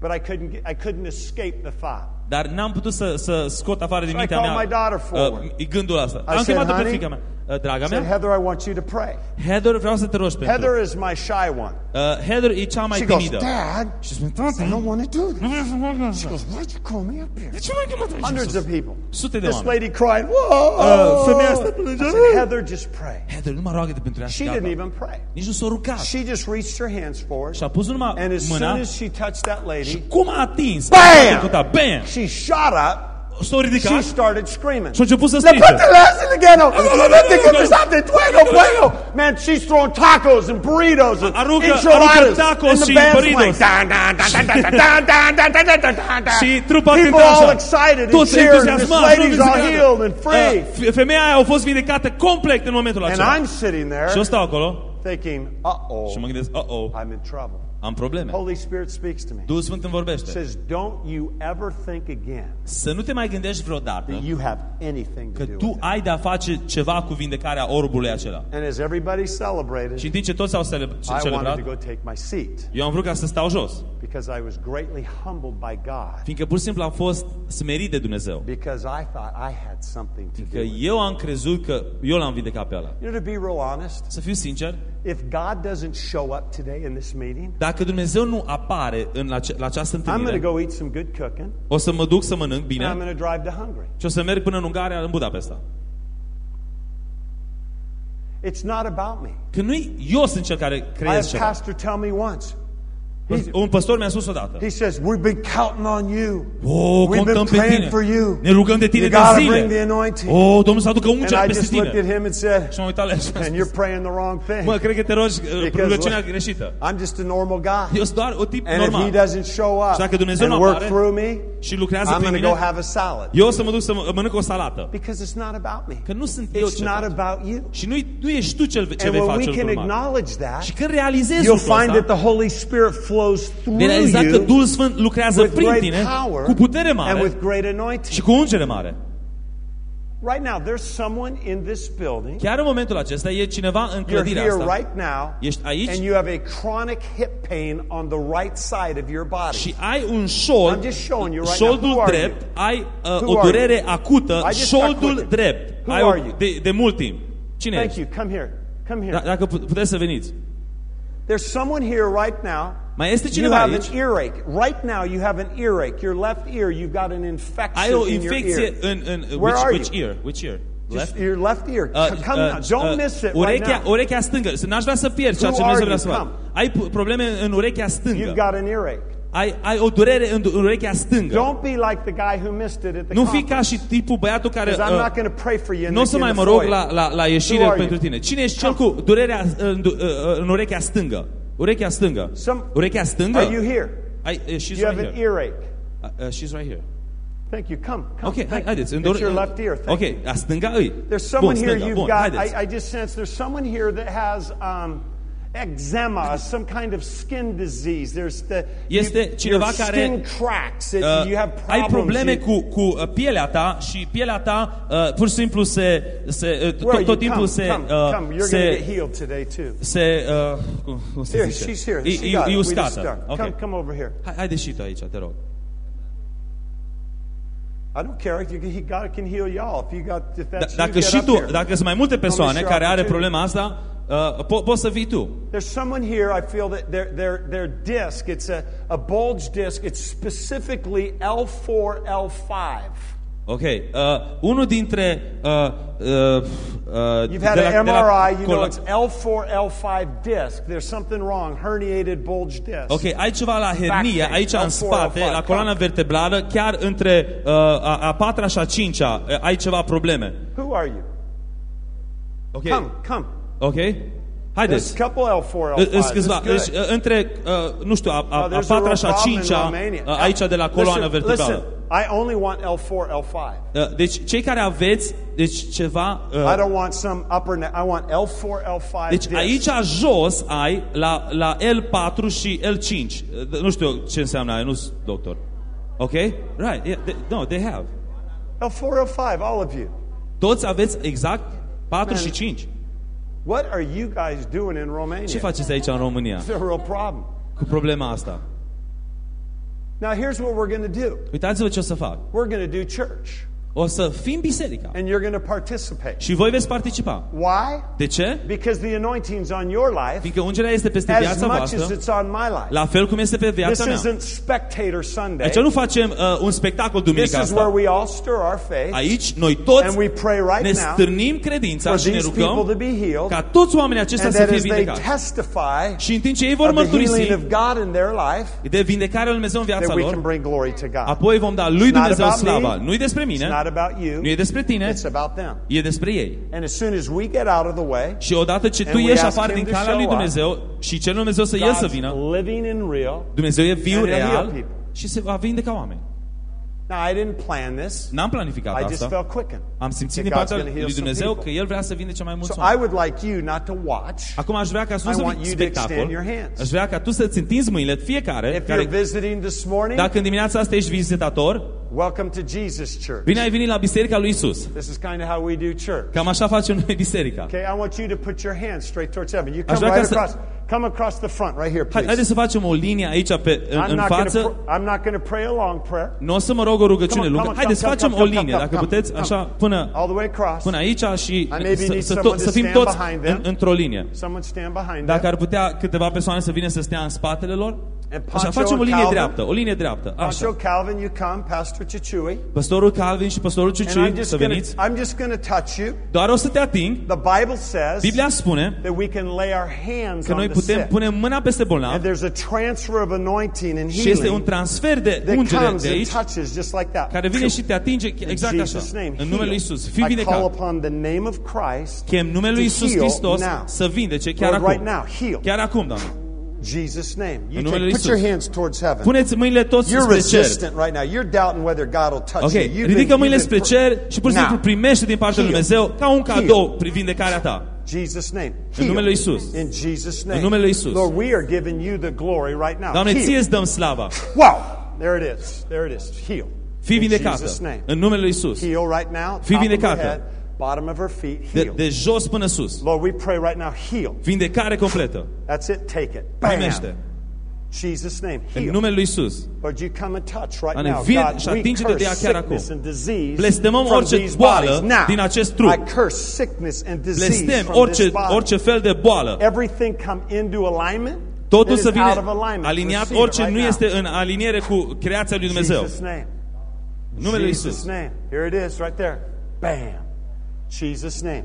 But I couldn't, get, I couldn't escape the thought. Dar n-am putut să, să scot afară din So I mintea called mea my daughter forward. uh, gândul ăsta. I Am said, chemat-o pe "Honey," fica mea. Uh, draga I said, Heather, I want you to pray. Heather, vreau să te rogi pentru. Heather is my shy one. Uh, Heather e cea mai She goes. Dad, Și spune, I don't want to do this. She goes, why'd you call me up here? de ce m-ai chemat? Hundreds of people. Sute de This lady crying, whoa! femeia asta I plângea. said, Heather, just pray. Heather, nu mă roagă de pentru ea She didn't even pray. Nici nu s-a rugat. She just reached her hands forward. Și a pus numai And as soon as she touched that lady, cum a atins? Bam! Bam! she shot up. s-a ridicat. She started screaming. Și a început să strige. Put the last in the ghetto. something. Fuego, fuego. Man, she's throwing tacos and burritos and aruncă, enchiladas. tacos and și burritos. Și trupa cântă așa. Toți entuziasmați. Ladies are healed and free. Femeia aia a fost vindecată complet în momentul acela. And I'm sitting there. Și eu stau acolo. Thinking, uh-oh. Și mă gândesc, uh-oh. I'm in trouble am probleme. Holy Spirit speaks to me. Duhul Sfânt îmi vorbește. Says, don't you ever think again Să nu te mai gândești vreodată that you have anything că to do tu with it. ai de-a face ceva cu vindecarea orbului acela. And as everybody Și celebrated, în timp ce toți au cele- I wanted celebrat, to go take my seat eu am vrut ca să stau jos. because I was greatly humbled by God Fiindcă pur și simplu am fost smerit de Dumnezeu. because I thought I had something to Că do with it. eu am crezut că eu l-am vindecat pe ăla. You know, to be real honest, Să fiu sincer, if God doesn't show up today in this meeting, dacă Dumnezeu nu apare în la, ce- la această I'm going to întâlnire, go eat some good cooking o să mă duc să mănânc and I'm bine going to drive to Hungary. și o să merg până în Ungaria, în Budapesta. It's not about me. Că nu eu sunt cel care I creez had ceva. pastor tell me once. He, Un păstor mi-a spus odată. he says, we've been counting on you. Oh, We've been contăm pe praying tine. for you. Ne rugăm de tine You de gotta bring the zile. anointing. Oh, Domnul să aducă And ungeri I peste just looked at tine. him and said, Și m-am uitat la el și am and spus, you're praying the wrong thing. Mă, cred că te rogi uh, Because rugăciunea what- greșită. I'm just a normal guy. Eu sunt doar o tip And if he normal. doesn't show up Și dacă Dumnezeu and nu work apare through me, și lucrează I'm prin going to go mine, have a salad. eu o să mă duc să mă- mănânc o salată. Because it's not about me. Că nu sunt eu It's ce not fac. about you. Și nu, nu ești tu cel ce And vei when face we can lucrul mare. acknowledge that, Și când realizezi you'll lucrul find that ăsta, the Holy Spirit flows through vei realiza că you Duhul Sfânt lucrează with prin great tine power cu putere and mare with great și anointing. cu ungere mare. Right now, there's someone in this building. Chiar în momentul acesta e cineva în You're clădirea here asta right now, Ești aici? and you have a chronic hip pain on the right side of your body. și ai un șold, I'm just showing you right now. șoldul Who are drept, ai uh, Who o are durere you? acută, I just got șoldul crooked. drept. Who ai o- are you? de, de mult timp. Cine Thank ești? you. Come here. Come here. Da, dacă pu- puteți să veniți. There's someone here right now. Mai este You cineva have aici? an earache. Right now, you have an earache. Your left ear, you've got an infection Ai o in your infecție ear. în, în Where which, are which you? ear? Which ear? Just Left? your left ear. Uh, Come uh, now. Don't uh, miss it right urechea, now. urechea stângă. Să N-aș vrea să pierd ceea Who ce are Dumnezeu vrea you? să facă. Ai pu- probleme în urechea You've stângă. got an earache. Ai, ai o durere în, în urechea stângă. Don't be like the guy who missed it at the Nu fi ca conference. și tipul băiatul care Because I'm uh, not going to pray for you in nu o the, să in mai the mă rog foyer. la, la, la Who ieșire are pentru you? tine. Cine ești cel cu durerea în, uh, în urechea stângă? Urechea stângă. Some- Urechea stângă? Are you here? Ai, uh, she's You have right an earache. Uh, uh, she's right here. Thank you. Come. come. Ok, hai, haideți. Îmi your left ear. Thank ok, a stânga îi. There's someone Bun, here stânga. you've Bun, got. haideți. I, I just sense there's someone here that has um, eczema, some kind of skin disease. There's the Este you- cineva your care, skin cracks. It, Uh, you have ai problems. probleme You- cu, cu uh, pielea ta și pielea ta uh, pur și simplu se, se uh, Where are tot, you? tot timpul come, se, come, uh, come. You're going to se, get healed today too. se uh, cum, cum se Here, zice? she's here. E, She e, got e it. We just uscată. start. Ok. Come, come over here. Hai, haide și tu aici, te rog. I don't care if you, he, God can heal y'all. If you got, if Da, that's dacă you, și get up tu, here. dacă sunt mai multe persoane your care are opportunity. problema asta, uh, po- poți să vii tu. There's someone here, I feel that their, their, their disc, it's a, a bulge disc, it's specifically L4, L5. Ok. Uh, unul dintre... Uh, uh, uh, You've had de an la- de la MRI, you know colo- it's L4, L5 disc. There's something wrong, herniated bulge disc. Ok, ai ceva la hernie, pain, aici în L4, spate, L5, la coloana vertebrală, chiar între uh, a, a patra și a cincea, uh, ai ceva probleme. Who are you? Ok? Come, come. Ok? Haideți. There's a couple L4, Îs- L5. îs câțiva. It's Deci, good. uh, între, uh, nu știu, a, a, No, a there's a patra real și a problem in cincea, Romania. uh, aici de la coloană Listen, vertebrală. Listen, I only want L4, L5. Uh, Deci, cei care aveți, deci ceva... I uh, don't want some upper neck. I want L4, L5. Deci disc. aici jos ai la, la L4 și L5. Uh, Nu știu ce înseamnă aia, nu sunt doctor. Ok? Right. Yeah, they, no, they have. L4, L5, all of you. Toți aveți exact 4 Man. și 5. What are you guys doing in Romania? Ce faceți aici în România It's a real problem. cu problema asta? Now, here's what we're going to do Uitați-vă ce o să fac. we're going to do church, O să fim biserica and you're going to participate. și voi veți participa. Why? De ce? Because the anointing's on your life Fiindcă ungerea este peste as viața much as voastră, it's on my life. la fel cum este pe This viața mea. isn't spectator Sunday. Aici nu facem uh, un spectacol This duminica is where asta. we all stir our faith Aici noi toți and we pray right ne now stârnim credința for și ne these people to rugăm be healed. ca toți oamenii aceștia And să that fie as they vindecați. testify Și în timp ce ei vor of the healing mărturisi of God in their life, de vindecarea lui Dumnezeu în viața that we can lor, bring glory to God. apoi vom da lui It's not Dumnezeu about me. slava. Nu-i despre It's mine, not about you. nu e despre tine, It's about them. e despre ei. And as soon as we get out of the way, Și odată ce tu And we ieși ask afară him din to calea lui show up, Dumnezeu și cer lui Dumnezeu să el să God's vină, living in real. Dumnezeu e viu And he'll heal real people. și se va vindeca oameni. Now, I didn't plan this. N-am planificat I just asta. felt quickened. Am simțit that din God's partea gonna heal lui some Dumnezeu people. că El vrea să vindece mai mulți So I oameni. would like you not to watch. Acum aș vrea ca să nu I să want fii you to extend spectacol. your hands. Aș vrea ca tu să-ți întinzi mâinile fiecare If you're care, visiting this morning, dacă în dimineața asta ești vizitator, welcome to Jesus Church. bine ai venit la Biserica lui Isus. This is kind of how we do church. Cam așa facem noi biserica. Okay, I want you to put your hands straight towards heaven. You Aș come vrea ca right să- across. Come across the front, right here, Hai, please. haideți să facem o linie aici pe, în, I'm în not going față. to. I'm not going to pray a long prayer. Nu o să mă rog o rugăciune Come on, lungă. come on, Haideți să come, facem come, o come, linie, come, dacă come, puteți, come. așa, până, All the way across. până aici și maybe să, need să, someone to, to să fim stand toți behind în, them. într-o linie. Someone stand behind Dacă them. ar putea câteva persoane să vină să stea în spatele lor, And așa, Pancho facem o and linie Calvin. dreaptă, o linie dreaptă, Pancho așa. Calvin, you come. Pastor Chichui. Pastorul Calvin și pastorul And I'm Ciuciui, just să going veniți. to. I'm just going to touch you. Doar o să te ating. The Bible says Biblia spune that we can lay our hands că on noi the putem sick. pune mâna peste And bolnav there's a transfer of anointing and și este un healing transfer de that ungere comes de and aici touches just like that. care vine și te atinge In exact așa. Jesus' name, În numele lui heal. Isus. Fii I call vindecat. upon the name of Christ Chem numele lui to Isus heal Hristos now. să vindece chiar Lord, right acum. now, heal. Chiar acum, Doamne. Jesus' name. You În take, numele lui put your Isus. hands towards heaven. Puneți mâinile toți You're spre cer. resistant right now. You're doubting whether God will touch Ok, you. You've ridică been- mâinile you've spre been cer și pur și simplu Now. primește din partea lui Heal. Dumnezeu ca un Heal. cadou prin vindecarea ta. Jesus' name. În Heal. numele lui Isus. In Jesus' name. În numele lui Isus. Lord, we are giving you the glory right now. Doamne, Heal. ție îți dăm slava. Wow. There it is. There it is. Heal. Fii In vindecată. Jesus' name. În numele lui Isus. Heal right now. Fii top of her vindecată. Head, bottom of her feet. De, Heal. de jos până sus. Lord, we pray right now. Heal. Vindecare completă. That's it. Take it. Bam. Primește. Jesus' name. În Heal. numele lui Isus. Lord, you come and touch right Doamne, now. vine God, și we atinge-te de ea curse chiar acum. sickness and disease Blestemăm from orice these boală bodies. Now, din acest trup. I curse sickness and disease Blestem from orice, this body. orice fel de boală. Everything come into alignment Totul that is să vină out of alignment. aliniat, Receive it orice right nu now. este în aliniere cu creația lui Dumnezeu. Jesus' name. Numele lui Jesus' Isus. name. Here it is, right there. Bam. Jesus' name.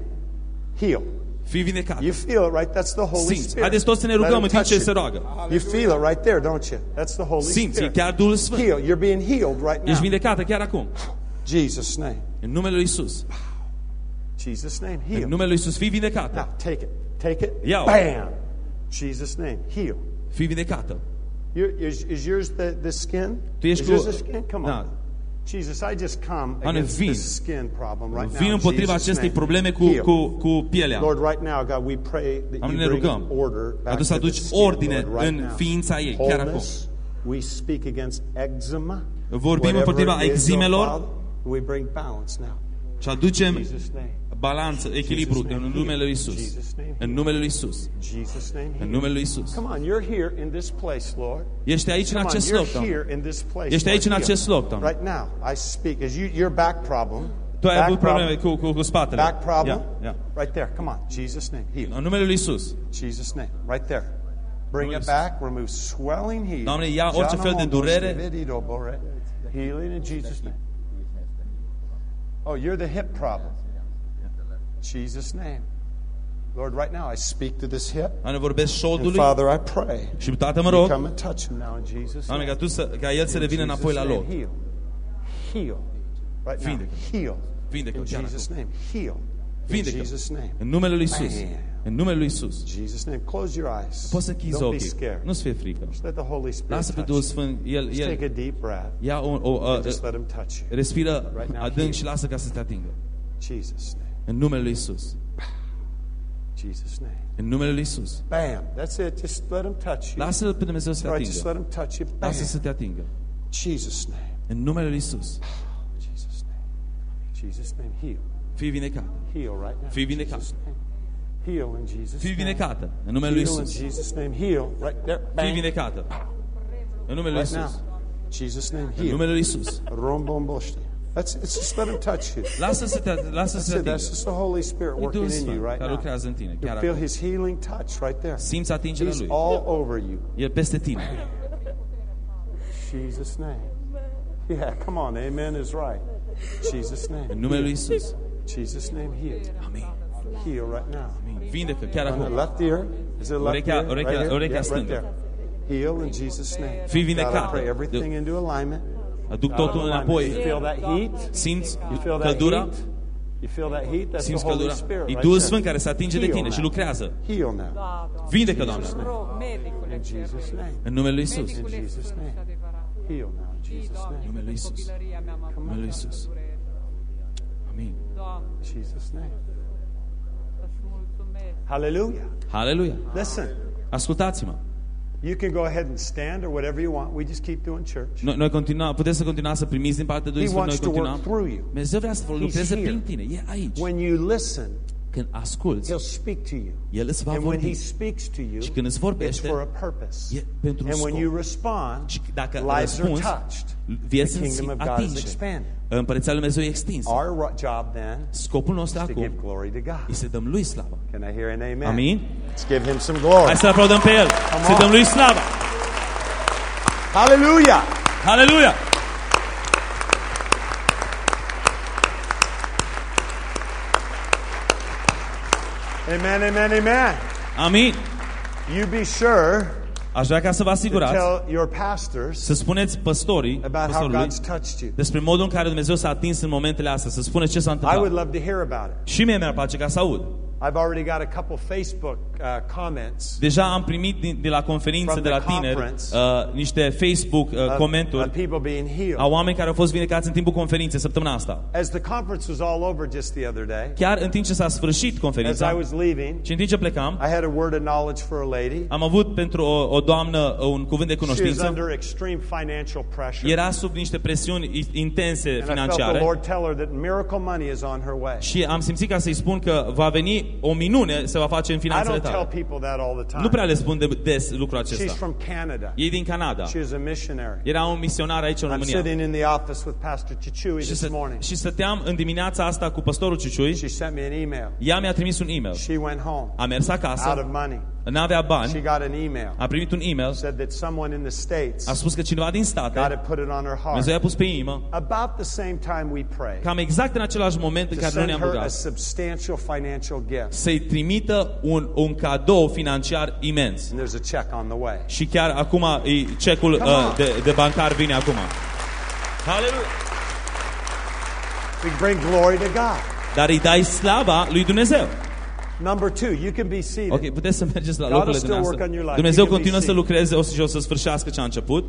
Heal. Fii vindecat. You feel it, right? That's the Holy Simți. Spirit. Haideți toți să ne rugăm him în timp touch ce se you. roagă. You feel it right there, don't you? That's the Holy Simți, Spirit. chiar Duhul Sfânt. Heal. You're being healed right Ești now. vindecată chiar acum. Jesus' name. În numele lui Isus. Jesus' name. În Heal. numele lui Isus, fii Now, vindecată. take it. Take it. Ia-o. Bam. Jesus' name. Heal. Fii vindecată. You- Is, is yours the, the skin? Tu ești is yours the skin? Come on. Da. Jesus, I just come Doamne, against vin. this skin problem right now. Vin in împotriva Jesus' acestei name. probleme cu, Heal. cu, cu pielea. Lord, right now, God, we pray that Doamne, you ne bring rugăm. order Ca back Tu să to the aduci skin, ordine Lord, right în now. ființa ei, chiar acum. Wholeness. We speak against eczema. Vorbim Whatever împotriva it is, eczimelor. oh Father, We bring balance now. Și aducem In Jesus' name. Balanță, echilibru Jesus' name. în numele lui Isus. Jesus' name. În numele lui Isus. Jesus' name. În heal. numele lui Isus. Come on, you're here in this place, Lord. Ești aici în Come on, acest you're loc, Doamne. here in this place. Ești aici Lord, în acest heal. loc, Doamne. Right now, I speak as you your back problem. Tu ai back avut probleme problem, cu, cu, cu spatele. back problem. Ia, ia. Right there. Come on, Jesus' name. Heal. În numele lui Isus. Jesus' name. Right there. Bring Numele it back. Remove swelling. Heal. Doamne, ia orice fel de durere. Healing in Jesus' name. Oh, you're the hip problem. Jesus' name. Lord, right now I speak to this hip. Doamne, vorbesc And șoldului Father, I pray. și Tată mă You rog, come and touch him now in Jesus' Doamne, name. ca, tu să, ca El să In revină Jesus' înapoi la name, loc. Heal. Heal. Right now. Vindecă. Heal. Vindecă In chiar Jesus' acum. name. Heal. In Vindecă. Jesus' name. În numele lui Isus. Bam. În numele lui Isus. In Jesus' name. Close your eyes. Poți să închizi Don't be ochii. scared. Nu-ți fie frică. Just let the Holy Spirit Lasă pe touch Duhul you. Sfânt. El, Just take a el deep breath. ia o, o, o, and just let Him touch you. respiră Right now, adânc heal. și lasă ca să te atingă. Jesus' name. În numele lui Isus. Jesus' name. În numele lui Isus. Bam. That's it. Just let Him touch you. Lasă-L pe Dumnezeu să te All right, just let Him touch you. Bam. Lasă să te atingă. Jesus' name. În numele lui Isus. Jesus' name. Jesus' name. Heal. Fii vindecată. Heal right now. Fii In. Jesus' Heal in Jesus' Fii name. vindecată. În numele lui Heal in Jesus' name. Heal right there. Fii Bang. vindecată. În numele lui. Isus. Jesus' name. În Heal. numele lui Isus. Rombomboshti. That's it's just let him touch you. Lasă să te, lasă să That's te it. That's just the Holy Spirit E working in you right now. lucrează în tine. You feel. His healing touch right there. Simți atingerea He's Lui. all over you. El peste tine. Jesus' name. Yeah, come on. Amen is right. Jesus' name. În numele lui Isus. Jesus' name. Heal. Amin. Heal right now. Vindecă chiar On the left ear. Is it left Urechea- ear? urechea- right here? urechea yeah, right there. Heal in Jesus' name. Fii God, I pray everything into alignment. Aduc Out of totul alignment. înapoi. You feel that heat? Simți You feel that căldura? heat? You feel that heat? That's the Simți Holy căldura? Spirit E right Duhul there. Sfânt care se atinge de Heal tine și now. lucrează. Heal now. Vindecă, Doamne. Rog, medicule, In Jesus' name. În numele lui Isus. In Jesus' name. Heal now. In Jesus' name. numele lui Isus. copilăria mea m-a numele lui Isus. durere. Amin. Doamne, Jesus' name. să-ți mulțumesc. Hallelujah. Haleluia. Listen, Ascultați-mă. You can go ahead and stand or whatever you want. We just keep doing church. Noi, noi continua, puteți să continuați să primiți din partea He Sfânt, noi wants to work through you. Dumnezeu vrea să lucreze here. prin tine. E aici. When you listen, Când asculți, He'll speak to you. El îți va And when He vorbi. speaks to you, Și când îți it's vorbește, for a purpose. e pentru un And when scop. you respond, Și dacă lives are răspunzi, touched. vieți The sunt kingdom of God is atinge. expanded. Împărăția lui Dumnezeu e extinsă. Our ro- job then Scopul nostru is to give acum glory to e God. să dăm lui slava. Can I hear an amen? Amin? Let's give Him some glory. Hai să aplaudăm pe El. Să on. dăm lui slava. Hallelujah. Haleluia! Amen, amen, amen. Amin. You be sure Aș vrea ca să vă to asigurați, tell your pastors să spuneți păstorii, about how păstorului, God's touched you. despre modul în care Dumnezeu s-a atins în momentele astea, să spuneți ce s-a I would întâmplat. love to hear about it. Și mie mi-ar place ca să aud. I've already got a couple Facebook uh, comments Deja am primit din, de la conferință, From de la the tineri, conference, uh, niște Facebook uh, of, of comenturi people being healed. a oameni care au fost vindecați în timpul conferinței săptămâna asta. As the conference was all over just the other day, Chiar în timp ce s-a sfârșit as I conferința was leaving, și în timp ce plecam, I had a word of knowledge for a lady. am avut pentru o, o doamnă uh, un cuvânt de She was cunoștință. under extreme financial pressure. Era sub niște presiuni i- intense And I felt the financiare Lord tell her that miracle money is on her way. și am simțit ca să-i spun că va veni o minune, se va face în I finanțele don't tell tale. people that all the Nu prea time. le spun de des lucrul She's acesta. from Canada. Ei din Canada. She is a missionary. Era un misionar aici în I'm România. sitting in the office with Pastor Chichui Și, this să, morning. și stăteam în dimineața asta cu păstorul Ciciui. She sent me an email. Ea mi-a trimis un e-mail. She went home A mers out of acasă, money. n-avea She bani, got an email. a primit un e-mail, Said that someone in the States a spus că cineva din God state, had put it on her Dumnezeu i-a heart. pus pe inimă, About the same time we pray cam exact în același moment în to care noi send ne-am her a rugat, substantial financial gift. să-i trimită un, un cadou financiar imens. And there's a check on the way. Și chiar acum e cecul Come on. uh, de, de bancar vine acum. Haleluia! We bring glory to God. Dar îi dai slava lui Dumnezeu. Number two, you can be seated. Ok, puteți să mergeți la God will locurile still work on your dumneavoastră. life. Dumnezeu You can be continuă să seated. lucreze o să, și o să sfârșească ce a început.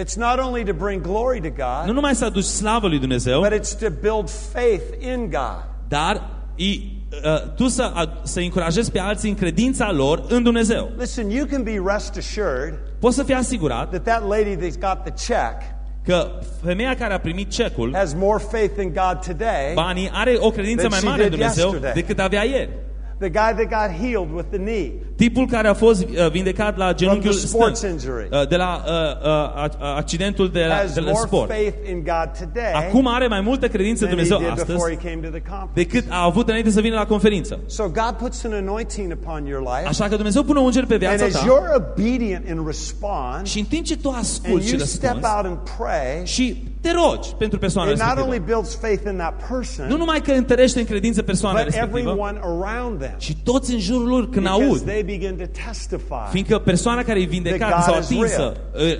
It's not only to bring glory to Nu God, numai să aduci slavă lui Dumnezeu, but it's to build faith in God. dar e, uh, tu să, a- să încurajezi pe alții în credința lor în Dumnezeu. Listen, you can be rest assured Poți să fii asigurat that that lady that's got the check că femeia care a primit cecul, has more faith in God today. banii, are o credință Than mai she mare în did Dumnezeu yesterday. decât avea ieri. The guy that got healed with the knee Tipul care a fost uh, vindecat la from genunchiul the sports stâng, injury uh, de la uh, uh, a- accidentul de la, has de la more sport. faith in God today Acum are mai multă credință în than he Dumnezeu did before astăzi he came to the conference. decât a avut înainte să vină la conferință. So God puts an anointing upon your life, Așa că Dumnezeu pune ungeri pe and viața as ta you're obedient and respond, și în timp ce tu and asculti și you step răspunzi out and pray, și te rogi pentru persoana It not only respectivă. builds faith in that Nu person, numai că întărește în credință persoana but respectivă, everyone around them. ci toți în jurul lor când Because aud. they begin to testify Fiindcă persoana care e vindecată That sau God is atinsă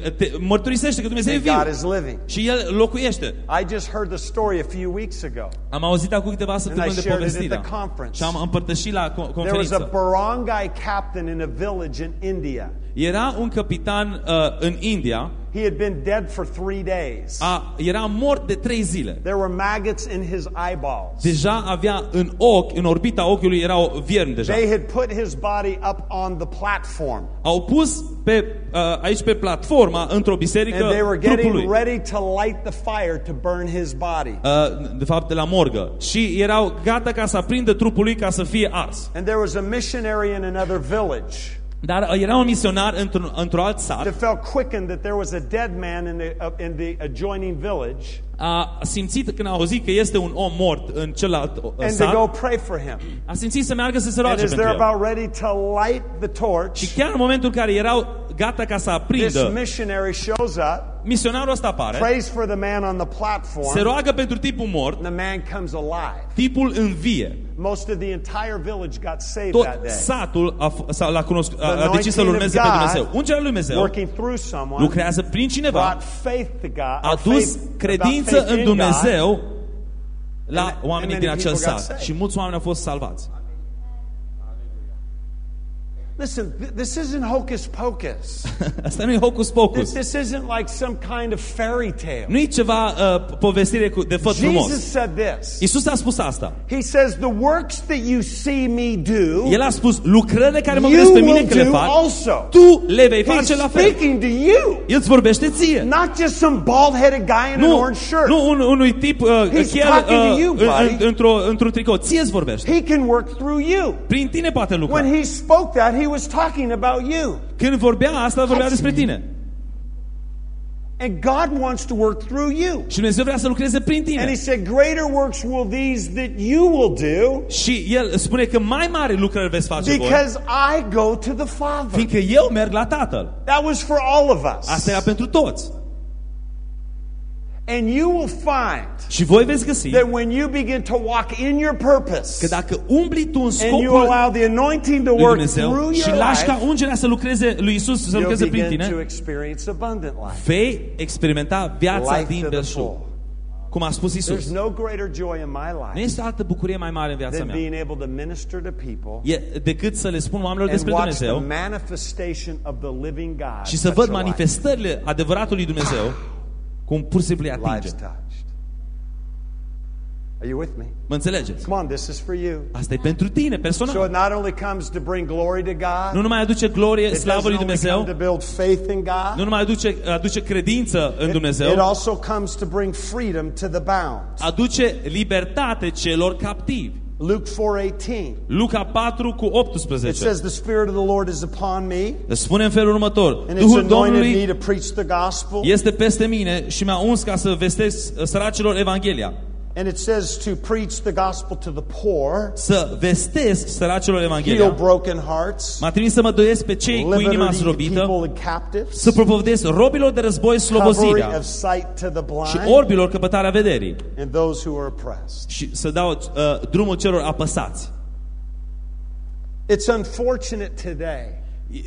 uh, te mărturisește că Dumnezeu e that God viu is living. și El locuiește. I just heard the story a few weeks ago. Am auzit acum câteva săptămâni And I de shared it at povestirea the conference. și am împărtășit la co- There was a conferință. barangay captain in a village in India. Era un capitan uh, în India, He had been dead for three days. a, era mort de trei zile. There were maggots in his eyeballs. Deja avea în ochi, în orbita ochiului, erau viermi deja. They had put his body up on the platform. Au pus pe, uh, aici pe platforma, într-o biserică, And they were trupul getting lui. ready to light the fire to burn his body. Uh, de fapt, de la morgă. Și erau gata ca să aprindă trupul lui ca să fie ars. And there was a missionary in another village Dar uh, era un misionar într-un, într alt that sat. felt quickened that there was a dead man in the, uh, in the adjoining village A simțit când a auzit că este un om mort în celălalt uh, and to go sat, pray for him. a simțit să meargă să se And roage as pentru they're el. about ready to light the Și torch, chiar în momentul în care erau gata ca să this aprindă, missionary shows up, misionarul ăsta apare, prays for the man on the se platform, roagă pentru tipul mort, and the man comes alive. tipul învie. Most of the entire village got saved Tot that day. satul a, f- s-a, l-a cunoscut, a, The a decis să-L anointing urmeze of pe God Dumnezeu. Ungea lui Dumnezeu Working through someone lucrează prin cineva, brought faith to God, a or dus faith, about credință faith în in Dumnezeu And- la and oamenii many din acel people got sat. saved. Și mulți oameni au fost salvați. Listen, th- this isn't hocus pocus. [LAUGHS] Asta nu e hocus this, pocus. this isn't like some kind of fairy tale. Nu e ceva uh, povestire cu, de făt Jesus frumos. said this. Iisus a spus asta. He says, The works that you see me do, El a spus, lucrările care mă you vedeți pe mine will că le do fac, also. tu le vei He's face la fel. speaking to you, El îți vorbește ție. not just some bald headed guy in an Nu, orange shirt. nu un, unui tip uh, He's chiar talking to uh, you, în- buddy. în- într-o, într-un tricou. Ție îți vorbește. He can work through you. Prin tine poate lucra. When he spoke that, he was talking about you. Când vorbea asta, vorbea despre tine. And God wants to work through you. Și Dumnezeu vrea să lucreze prin And tine. he said, Greater works will these that you will do Și El spune că mai mare lucrări veți face voi, because I go to the Father. fiindcă eu merg la Tatăl. That was for all of Asta us. era pentru toți. And you will find Și voi veți găsi that when you begin to walk in your că purpose dacă umbli tu în and you scopul allow the anointing to lui work Dumnezeu through și your lași ca life, ungerea să lucreze lui Isus să you'll lucreze prin begin to tine, experience abundant life. vei experimenta viața Life din to the belșug. full. Cum a spus Isus. There's no greater joy in my Nu life este altă bucurie mai mare în viața than mea being able to minister to people e decât să le spun oamenilor and despre watch the Dumnezeu manifestation of the living God și să touch văd a life. manifestările adevăratului Dumnezeu [COUGHS] cum pur și simplu îi atinge. Lives touched. Are you with me? Mă înțelegeți? Come on, this is for you. Asta e pentru tine, So personal. it not only comes to bring glory to God, Nu numai aduce glorie, it slavă doesn't lui only come Dumnezeu, to build faith in God. nu numai aduce, aduce credință în It Dumnezeu, also comes to bring freedom to the bound. aduce libertate celor captivi. Luke 4:18. Luca 4 cu It 18. says the spirit of the Lord is upon me Spune în felul următor. and it's Duhul anointed me Domnului to preach the gospel este peste mine și mi-a uns ca să vestesc săracilor Evanghelia. And it says to preach the gospel to the poor, Să vestesc săracilor heal broken hearts, M-a trimis să mă pe cei cu inima zdrobită, and să propovădesc robilor de război slobozirea of sight to the și blind orbilor căpătarea vederii and those who are oppressed. și să dau uh, drumul celor apăsați. It's unfortunate today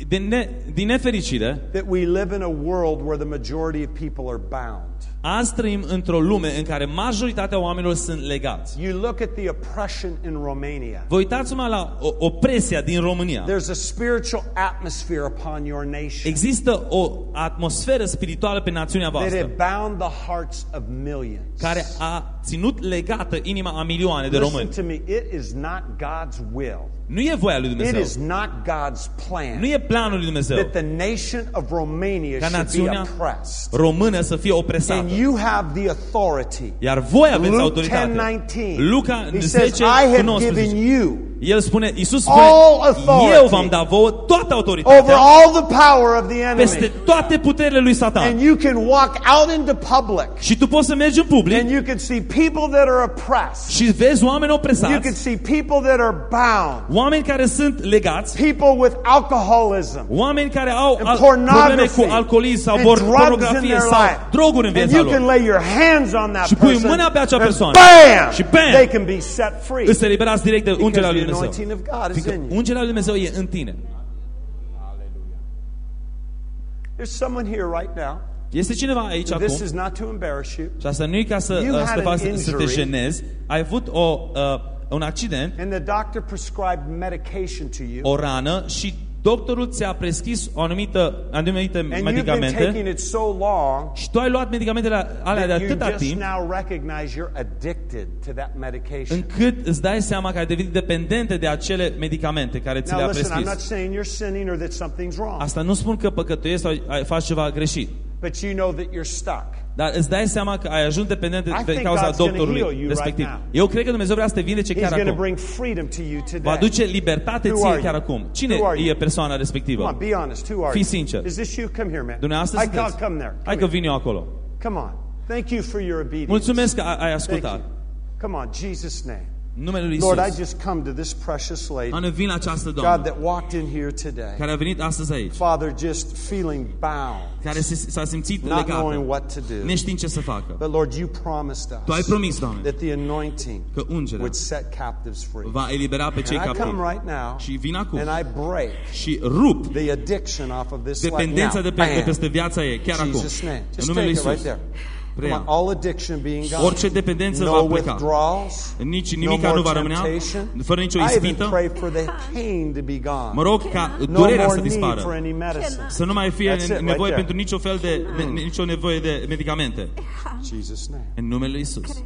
Din, ne, din nefericire, that we live in a world where the majority of people are bound. Azi trăim într-o lume în care majoritatea oamenilor sunt legați. You look at the oppression in Romania. Vă uitați-mă la o- opresia din România. There's a spiritual atmosphere upon your nation Există o atmosferă spirituală pe națiunea that voastră have bound the hearts of millions. care a ținut legată inima a milioane de Listen români. to me, it is not God's will. Nu e voia lui It Dumnezeu. is not God's plan Nu e planul lui Dumnezeu that the nation of Romania ca should be națiunea oppressed. română să fie And opresată. You have the authority. Iar voi aveți Luke autoritate. 10:19. Luca He says, 10 I have 19. given you El spune, Iisus spune, All authority. eu v-am dat vouă toată over autoritatea all the power of the enemy. peste toate puterile lui And Satan. you can walk out into public Și tu poți să mergi în public and you can see people that are oppressed. și vezi oameni You can opresați, see people that are bound. oameni care sunt legați, People with alcoholism. oameni care au and al- probleme cu alcoolism sau and por- drugs in pornografie sau droguri în And viața you can lor. lay your hands on that Și pui person mâna pe acea and persoană. bam, Și bam! they can be set free. Îți eliberați direct de ungerea lui Dumnezeu. anointing of God is Fiindcă in you. ungerea lui Dumnezeu e în tine. There's someone here right now. Este cineva aici acum This is not to embarrass you. și asta nu e ca să, You uh, had să, te an faci, să te injury. jenezi. Ai avut o, uh, un accident, And the doctor prescribed medication to you. o rană și doctorul ți-a prescris o anumită, anumite And you've been medicamente taking it so long și tu ai luat medicamentele alea de that you atâta just timp now recognize you're addicted to that medication. încât îți dai seama că ai devenit dependentă de acele medicamente care ți Now le-a listen, I'm not prescris. saying you're sinning or that something's wrong, Asta nu spun că păcătuiești sau ai, faci ceva greșit. but you know that you're stuck. Dar îți dai seama că ai ajuns dependent de, I de think cauza God's gonna doctorului heal you respectiv. right now. Eu cred că Dumnezeu vrea să te vindece He's chiar going to acum. bring freedom to you Va today. aduce libertate Who ție are chiar you? acum. Cine Who are you? e persoana Come on, respectivă? be honest. Who are Fii you? sincer. Is this you? Come here, man. Dumneavoastră I can't sunteți. come there. Hai Come că here. vin eu acolo. Come on. Thank you for your obedience. Mulțumesc că ai ai Thank ascultat. you. Come on, Jesus' name. În numele lui Lord, I Isus. just come to this precious lady, Doamne, vin la această God, doamnă that walked in here today. care a venit astăzi aici, Father, just feeling bound, care se- s-a simțit not knowing legată, what to do. neștiind ce să facă. But Lord, you promised Tu ai us promis, Doamne, that the anointing că ungerea would set captives free. va elibera pe cei And I come captivi. right now Și vin acum and I break și rup the addiction off of this life dependența now. de, pe, de Bam. peste viața ei, chiar acum. Jesus' name. În Just numele take lui it right Isus. there. Come Preia. on, all addiction being gone. Orice dependență va no pleca. withdrawals. Nici no nimica more nu va rămânea, temptation. fără nicio I even ispită. pray for the pain to be gone. Mă rog ca no durerea more să need for dispară. any medicine. Să nu mai fie That's it, right nevoie there. pentru nicio fel de, de nicio nevoie de medicamente. Jesus' name. În numele lui Isus.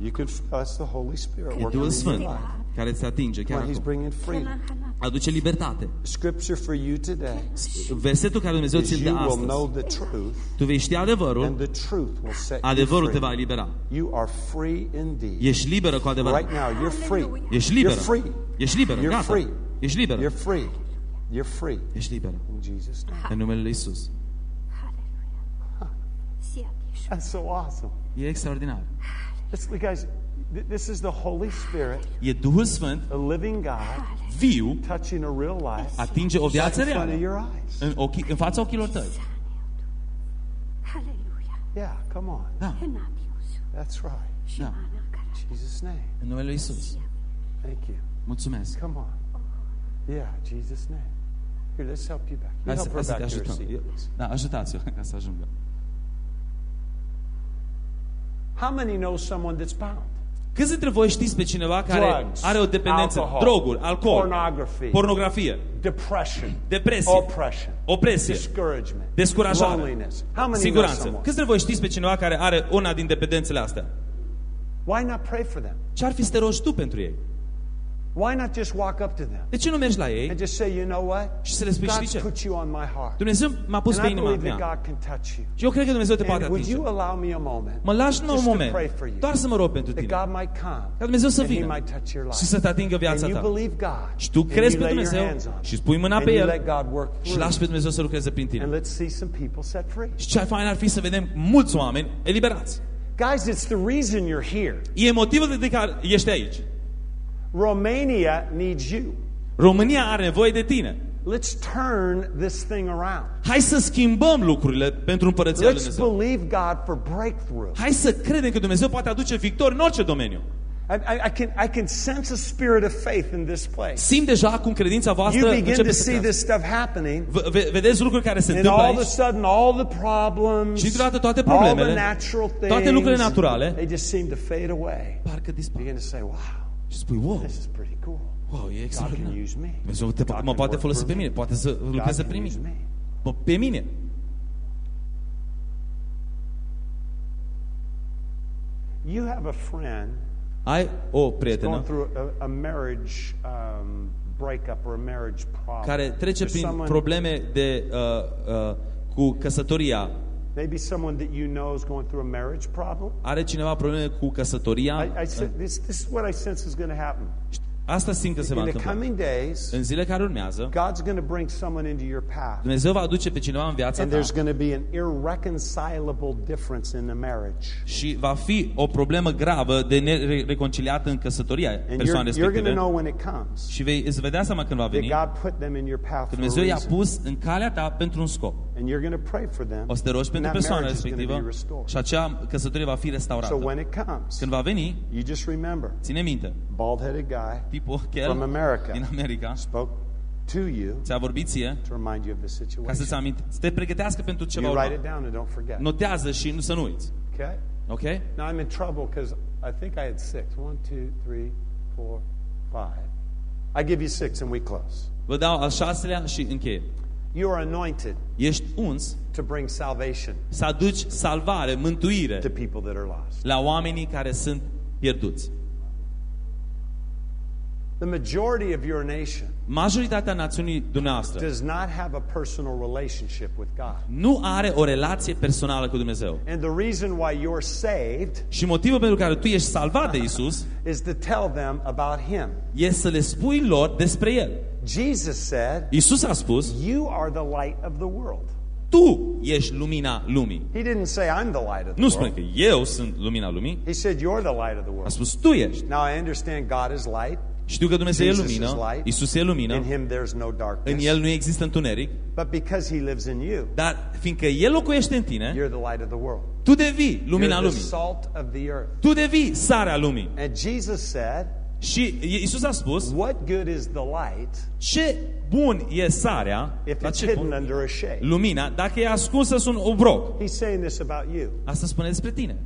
You can feel that's the Holy Spirit E working Duhul in Sfânt your life. care te atinge chiar Come on, He's acum. bringing freedom. Aduce libertate. Scripture for you today Versetul care Dumnezeu is ți-l dă you will know astăzi. the truth, Tu vei ști adevărul, and the truth will set you adevărul te free. va elibera. You are free indeed. Ești liberă cu adevărat. Right now, you're free. Ești You're liberă. free. Ești liberă, You're gata. free. Ești liberă. You're free. You're free. Ești liberă. In Jesus' name. În numele lui Isus. That's so awesome. E extraordinar. This, guys, th- this is the Holy Spirit, E Duhul Sfânt, a living God, viu, touching a real life atinge o right viață in front of reală your eyes. în, ochii, în fața ochilor tăi. Yeah, come on. Da, That's right. da. Jesus' name. În numele lui Isus. Thank you. Mulțumesc. Come on. Yeah, Jesus' name. Here, let's help you back. You Hai să, help hai her să te back to her ajutăm. seat. Eu- please. Da, ajutați-o [LAUGHS] ca să ajungă. How many know someone that's bound? Câți dintre voi știți pe cineva care Drugs, are o dependență? alcohol, Droguri, alcool, pornography, pornografie, depression, depresie, oppression, opresie, discouragement, descurajare, loneliness. How many know siguranță. someone? Câți dintre voi știți pe cineva care are una din dependențele astea? Why not pray for them? Ce ar fi să te rogi tu pentru ei? Why not just walk up to them De ce nu mergi la ei and just say, you know what? și să le spui, știi God's ce? put you on my heart. Dumnezeu m-a pus And pe I inima believe that mea. God can touch you. Și eu cred că Dumnezeu te poate And would atinge. you allow me a moment Mă lași numai un just to moment, pray for you? doar să mă rog pentru that tine. God might come Ca Dumnezeu să and He vină might touch your life. și să te atingă viața and you ta. believe God Și tu and crezi you pe lay your Dumnezeu hands on și Him, spui mâna and pe you El let God work și through lași pe you. Dumnezeu să lucreze prin and tine. let's see some people set free. Și ce fain ar fi să vedem mulți oameni eliberați. Guys, it's the reason you're here. E motivul de care ești aici. Romania needs you. România are nevoie de tine. Let's turn this thing around. Hai să schimbăm lucrurile pentru împărăția lui Let's Dumnezeu. believe God for breakthrough. Hai să credem că Dumnezeu poate aduce victori în orice domeniu. I, I, I can, I can sense a spirit of faith in this place. Simt deja cum credința voastră You begin începe to să see crească. this stuff happening, V- ve- Vedeți lucruri care se and întâmplă all of a aici sudden, all the problems, și dintr-o dată toate all the problemele, natural toate lucrurile things, naturale, they just seem to fade away. parcă dispar. Begin to say, wow, Și spui, wow, this is pretty cool. wow, e God extraordinar. can use me. Dumnezeu te, God mă can poate work folosi for pe me. mine, poate să God lucreze can prin use mine. me. Mă, Pe mine. You have a friend Ai o going prietenă through a, a marriage um, breakup or a marriage problem. care trece There's prin someone- probleme de, uh, uh, cu căsătoria. Maybe someone that you know is going through a marriage problem. Are cineva probleme cu căsătoria? I, I said, this, this is what I sense is going to happen. Asta simt că se va In the întâmpla. coming days, În zile care urmează, God's going to bring someone into your path. Dumnezeu va aduce pe cineva în viața And ta there's going to be an irreconcilable difference in the marriage. și va fi o problemă gravă de nereconciliată în căsătoria And you're, persoanei you're going to respective. know when it comes Și vei, îți vedea seama când va that veni că God put them in your path for a Dumnezeu i-a reason. pus în calea ta pentru un scop. And you're going to pray for them. O să te rogi and pentru that persoana marriage is going to be respectivă restored. și acea căsătorie va fi So restaurată. when it comes, Când va veni, you just remember, ține minte, bald-headed guy tipul from chel America din America spoke to you ți-a vorbit ție to remind you of the ca să-ți situation. aminte, să te pregătească pentru ce va You write urma. it down and don't forget. Notează și nu să nu uiți. Okay? Ok? Now I'm in trouble because I think I had six. One, two, three, four, five. I give you six and we close. Vă dau al șaselea și încheie. You are anointed Ești uns to bring salvation să aduci salvare, mântuire to people that are lost. la oamenii care sunt pierduți. The majority of your nation Majoritatea națiunii dumneavoastră does not have a personal relationship with God. nu are o relație personală cu Dumnezeu. And the reason why you're saved Și motivul pentru care tu ești salvat de Isus is to tell them about Him. este să le spui lor despre El. Jesus said, Isus a spus, You are the light of the world. tu ești lumina lumii. He didn't say, I'm the light of the Nu spune world. că eu sunt lumina lumii, He said, You're the light of the a world. spus tu ești. Now I understand God is light. Știu că Dumnezeu e Jesus is lumină, light. Isus e In lumină, Him there's no în darkness. El nu există întuneric, But because He lives in you, dar fiindcă El locuiește în tine, you're the light of the world. tu devii lumina You're the lumii. salt of the earth. Tu devii sarea lumii. And Jesus said, Și Isus a spus, What good is the light ce bun e sarea, if la it's ce hidden bun? under a shade? lumina, dacă e ascunsă sunt obroc. He's saying this about you. Asta spune despre tine.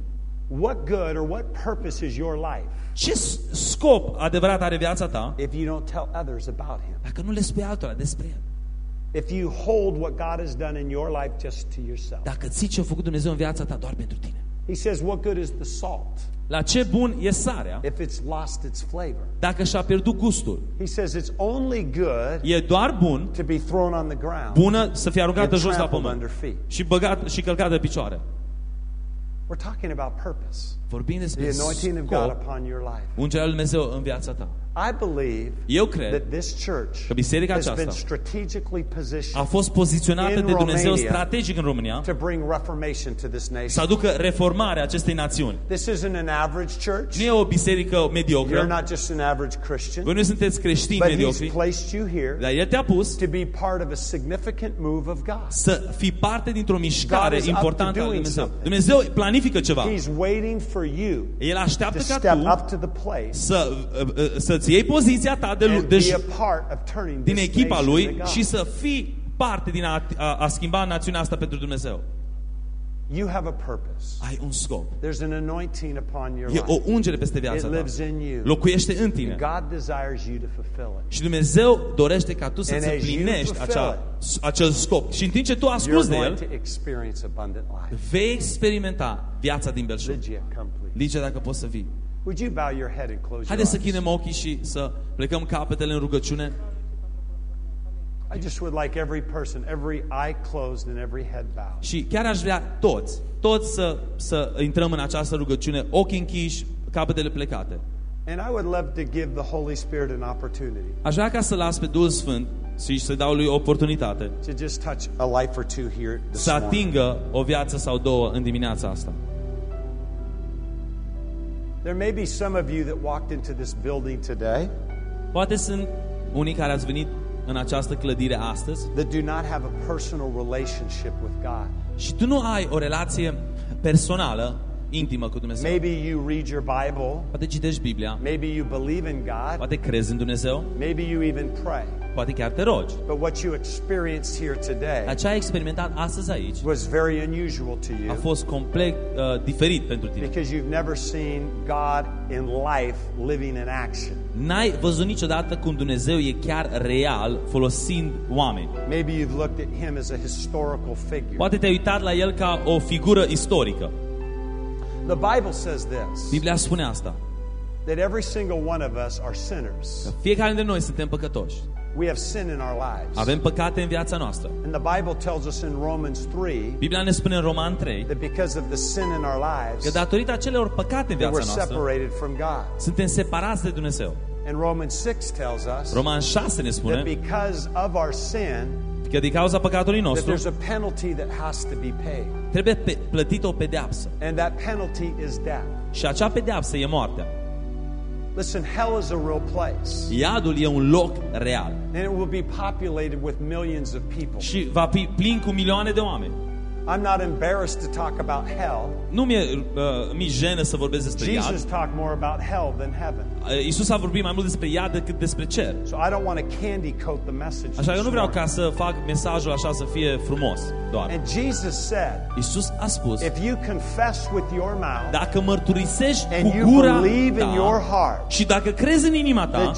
What good or what purpose is your life Ce s- scop adevărat are viața ta if you don't tell others about Him? dacă nu le spui altora despre El? If you hold what God has done in your life just to yourself? Dacă ții ce a făcut Dumnezeu în viața ta doar pentru tine. He says, What good is the salt La ce bun e sarea if it's lost its flavor? dacă și-a pierdut gustul? He says, It's only good E doar bun, to be thrown on the ground bună să fie aruncată and jos la trampled pământ under feet. și băgat și călcat de picioare. We're talking about purpose. Vorbim The despre anointing of God scop, upon your life. ungerea lui Dumnezeu în viața ta. I believe Eu cred that this church că biserica has aceasta been strategically a positioned fost poziționată In de Dumnezeu Romania strategic în România to bring reformation to this să nation. aducă reformarea acestei națiuni. This isn't an average church. Nu e o biserică You're mediocră. not just an average Christian, Voi nu sunteți creștini but He's mediocri, placed you here dar El te-a pus to be part of a significant move of God. să fii parte dintr-o God mișcare is up to importantă a lui doing Dumnezeu. something. Dumnezeu planifică ceva. He's waiting for you El to așteaptă step ca up tu to the place să, uh, uh, să-ți iei poziția ta de, lu- and de, be a part of turning din this echipa nation lui to God. și să fii parte din a, a, a schimba națiunea asta pentru Dumnezeu. You have a purpose. Ai un scop. There's an anointing upon your E life. o ungere peste It viața ta. lives in you. Locuiește în tine. God desires you to fulfill it. Și Dumnezeu dorește ca tu să-ți And as you împlinești fulfill acea, acel scop. Și în timp ce tu You're asculți de going El, to experience abundant life. vei experimenta viața din belșug. Lygia, come please. Ligia, dacă poți să vii. Would you bow your head and close your Haideți să eyes? chinem ochii și să plecăm capetele în rugăciune. I just would like every person, every eye closed and every head bowed. Și chiar aș vrea toți, toți să, să intrăm în această rugăciune, ochii închiși, capetele plecate. And I would love to give the Holy Spirit an opportunity Aș vrea ca să las pe Duhul Sfânt și să dau lui o oportunitate to just touch a life or two here this să morning. atingă o viață sau două în dimineața asta. There may be some of you that walked into this building today Poate sunt unii care ați venit în această clădire astăzi that do not have a personal relationship with God. și tu nu ai o relație personală, intimă cu Dumnezeu. Maybe you read your Bible, Poate citești Biblia, maybe you believe in God, poate crezi în Dumnezeu, maybe you even pray. Poate chiar te rogi. But what you experienced here today Dar ce ai experimentat astăzi aici was very unusual to a you fost complet uh, diferit pentru tine. because you've never seen God in life living in action. N-ai văzut niciodată cum Dumnezeu e chiar real folosind oameni. Maybe you've looked at him as a historical figure. Poate te-ai uitat la el ca o figură istorică. The Bible says this Biblia spune asta. that every single one of us are sinners. Fiecare dintre noi suntem păcătoși. We have sin in our lives. Avem păcate în viața noastră. And the Bible tells us in Romans 3 Biblia ne spune în Roman 3 that because of the sin in our că lives, datorită acelor păcate în that viața we're noastră, separated from God. suntem separați de Dumnezeu. And Romans 6 tells us Roman 6 ne that spune because of our sin, că din cauza păcatului that nostru there's a penalty that has to be paid. trebuie pe- plătită o pedeapsă. And that penalty is death. Și acea pedeapsă e moartea. Listen, hell is a real place. Iadul e un loc real And it will be populated with millions of people. și va fi plin cu milioane de oameni. I'm not embarrassed to talk about hell. Nu mi-e uh, mi jenă să vorbesc despre iad. Jesus talked more about hell than heaven. Uh, Iisus a vorbit mai mult despre iad decât despre cer. So I don't want to candy coat the message. Așa că this nu vreau morning. ca să fac mesajul așa să fie frumos doar. And Jesus said, Iisus a spus, if you confess with your mouth dacă mărturisești and cu you gura believe in your ta heart și dacă crezi în inima ta that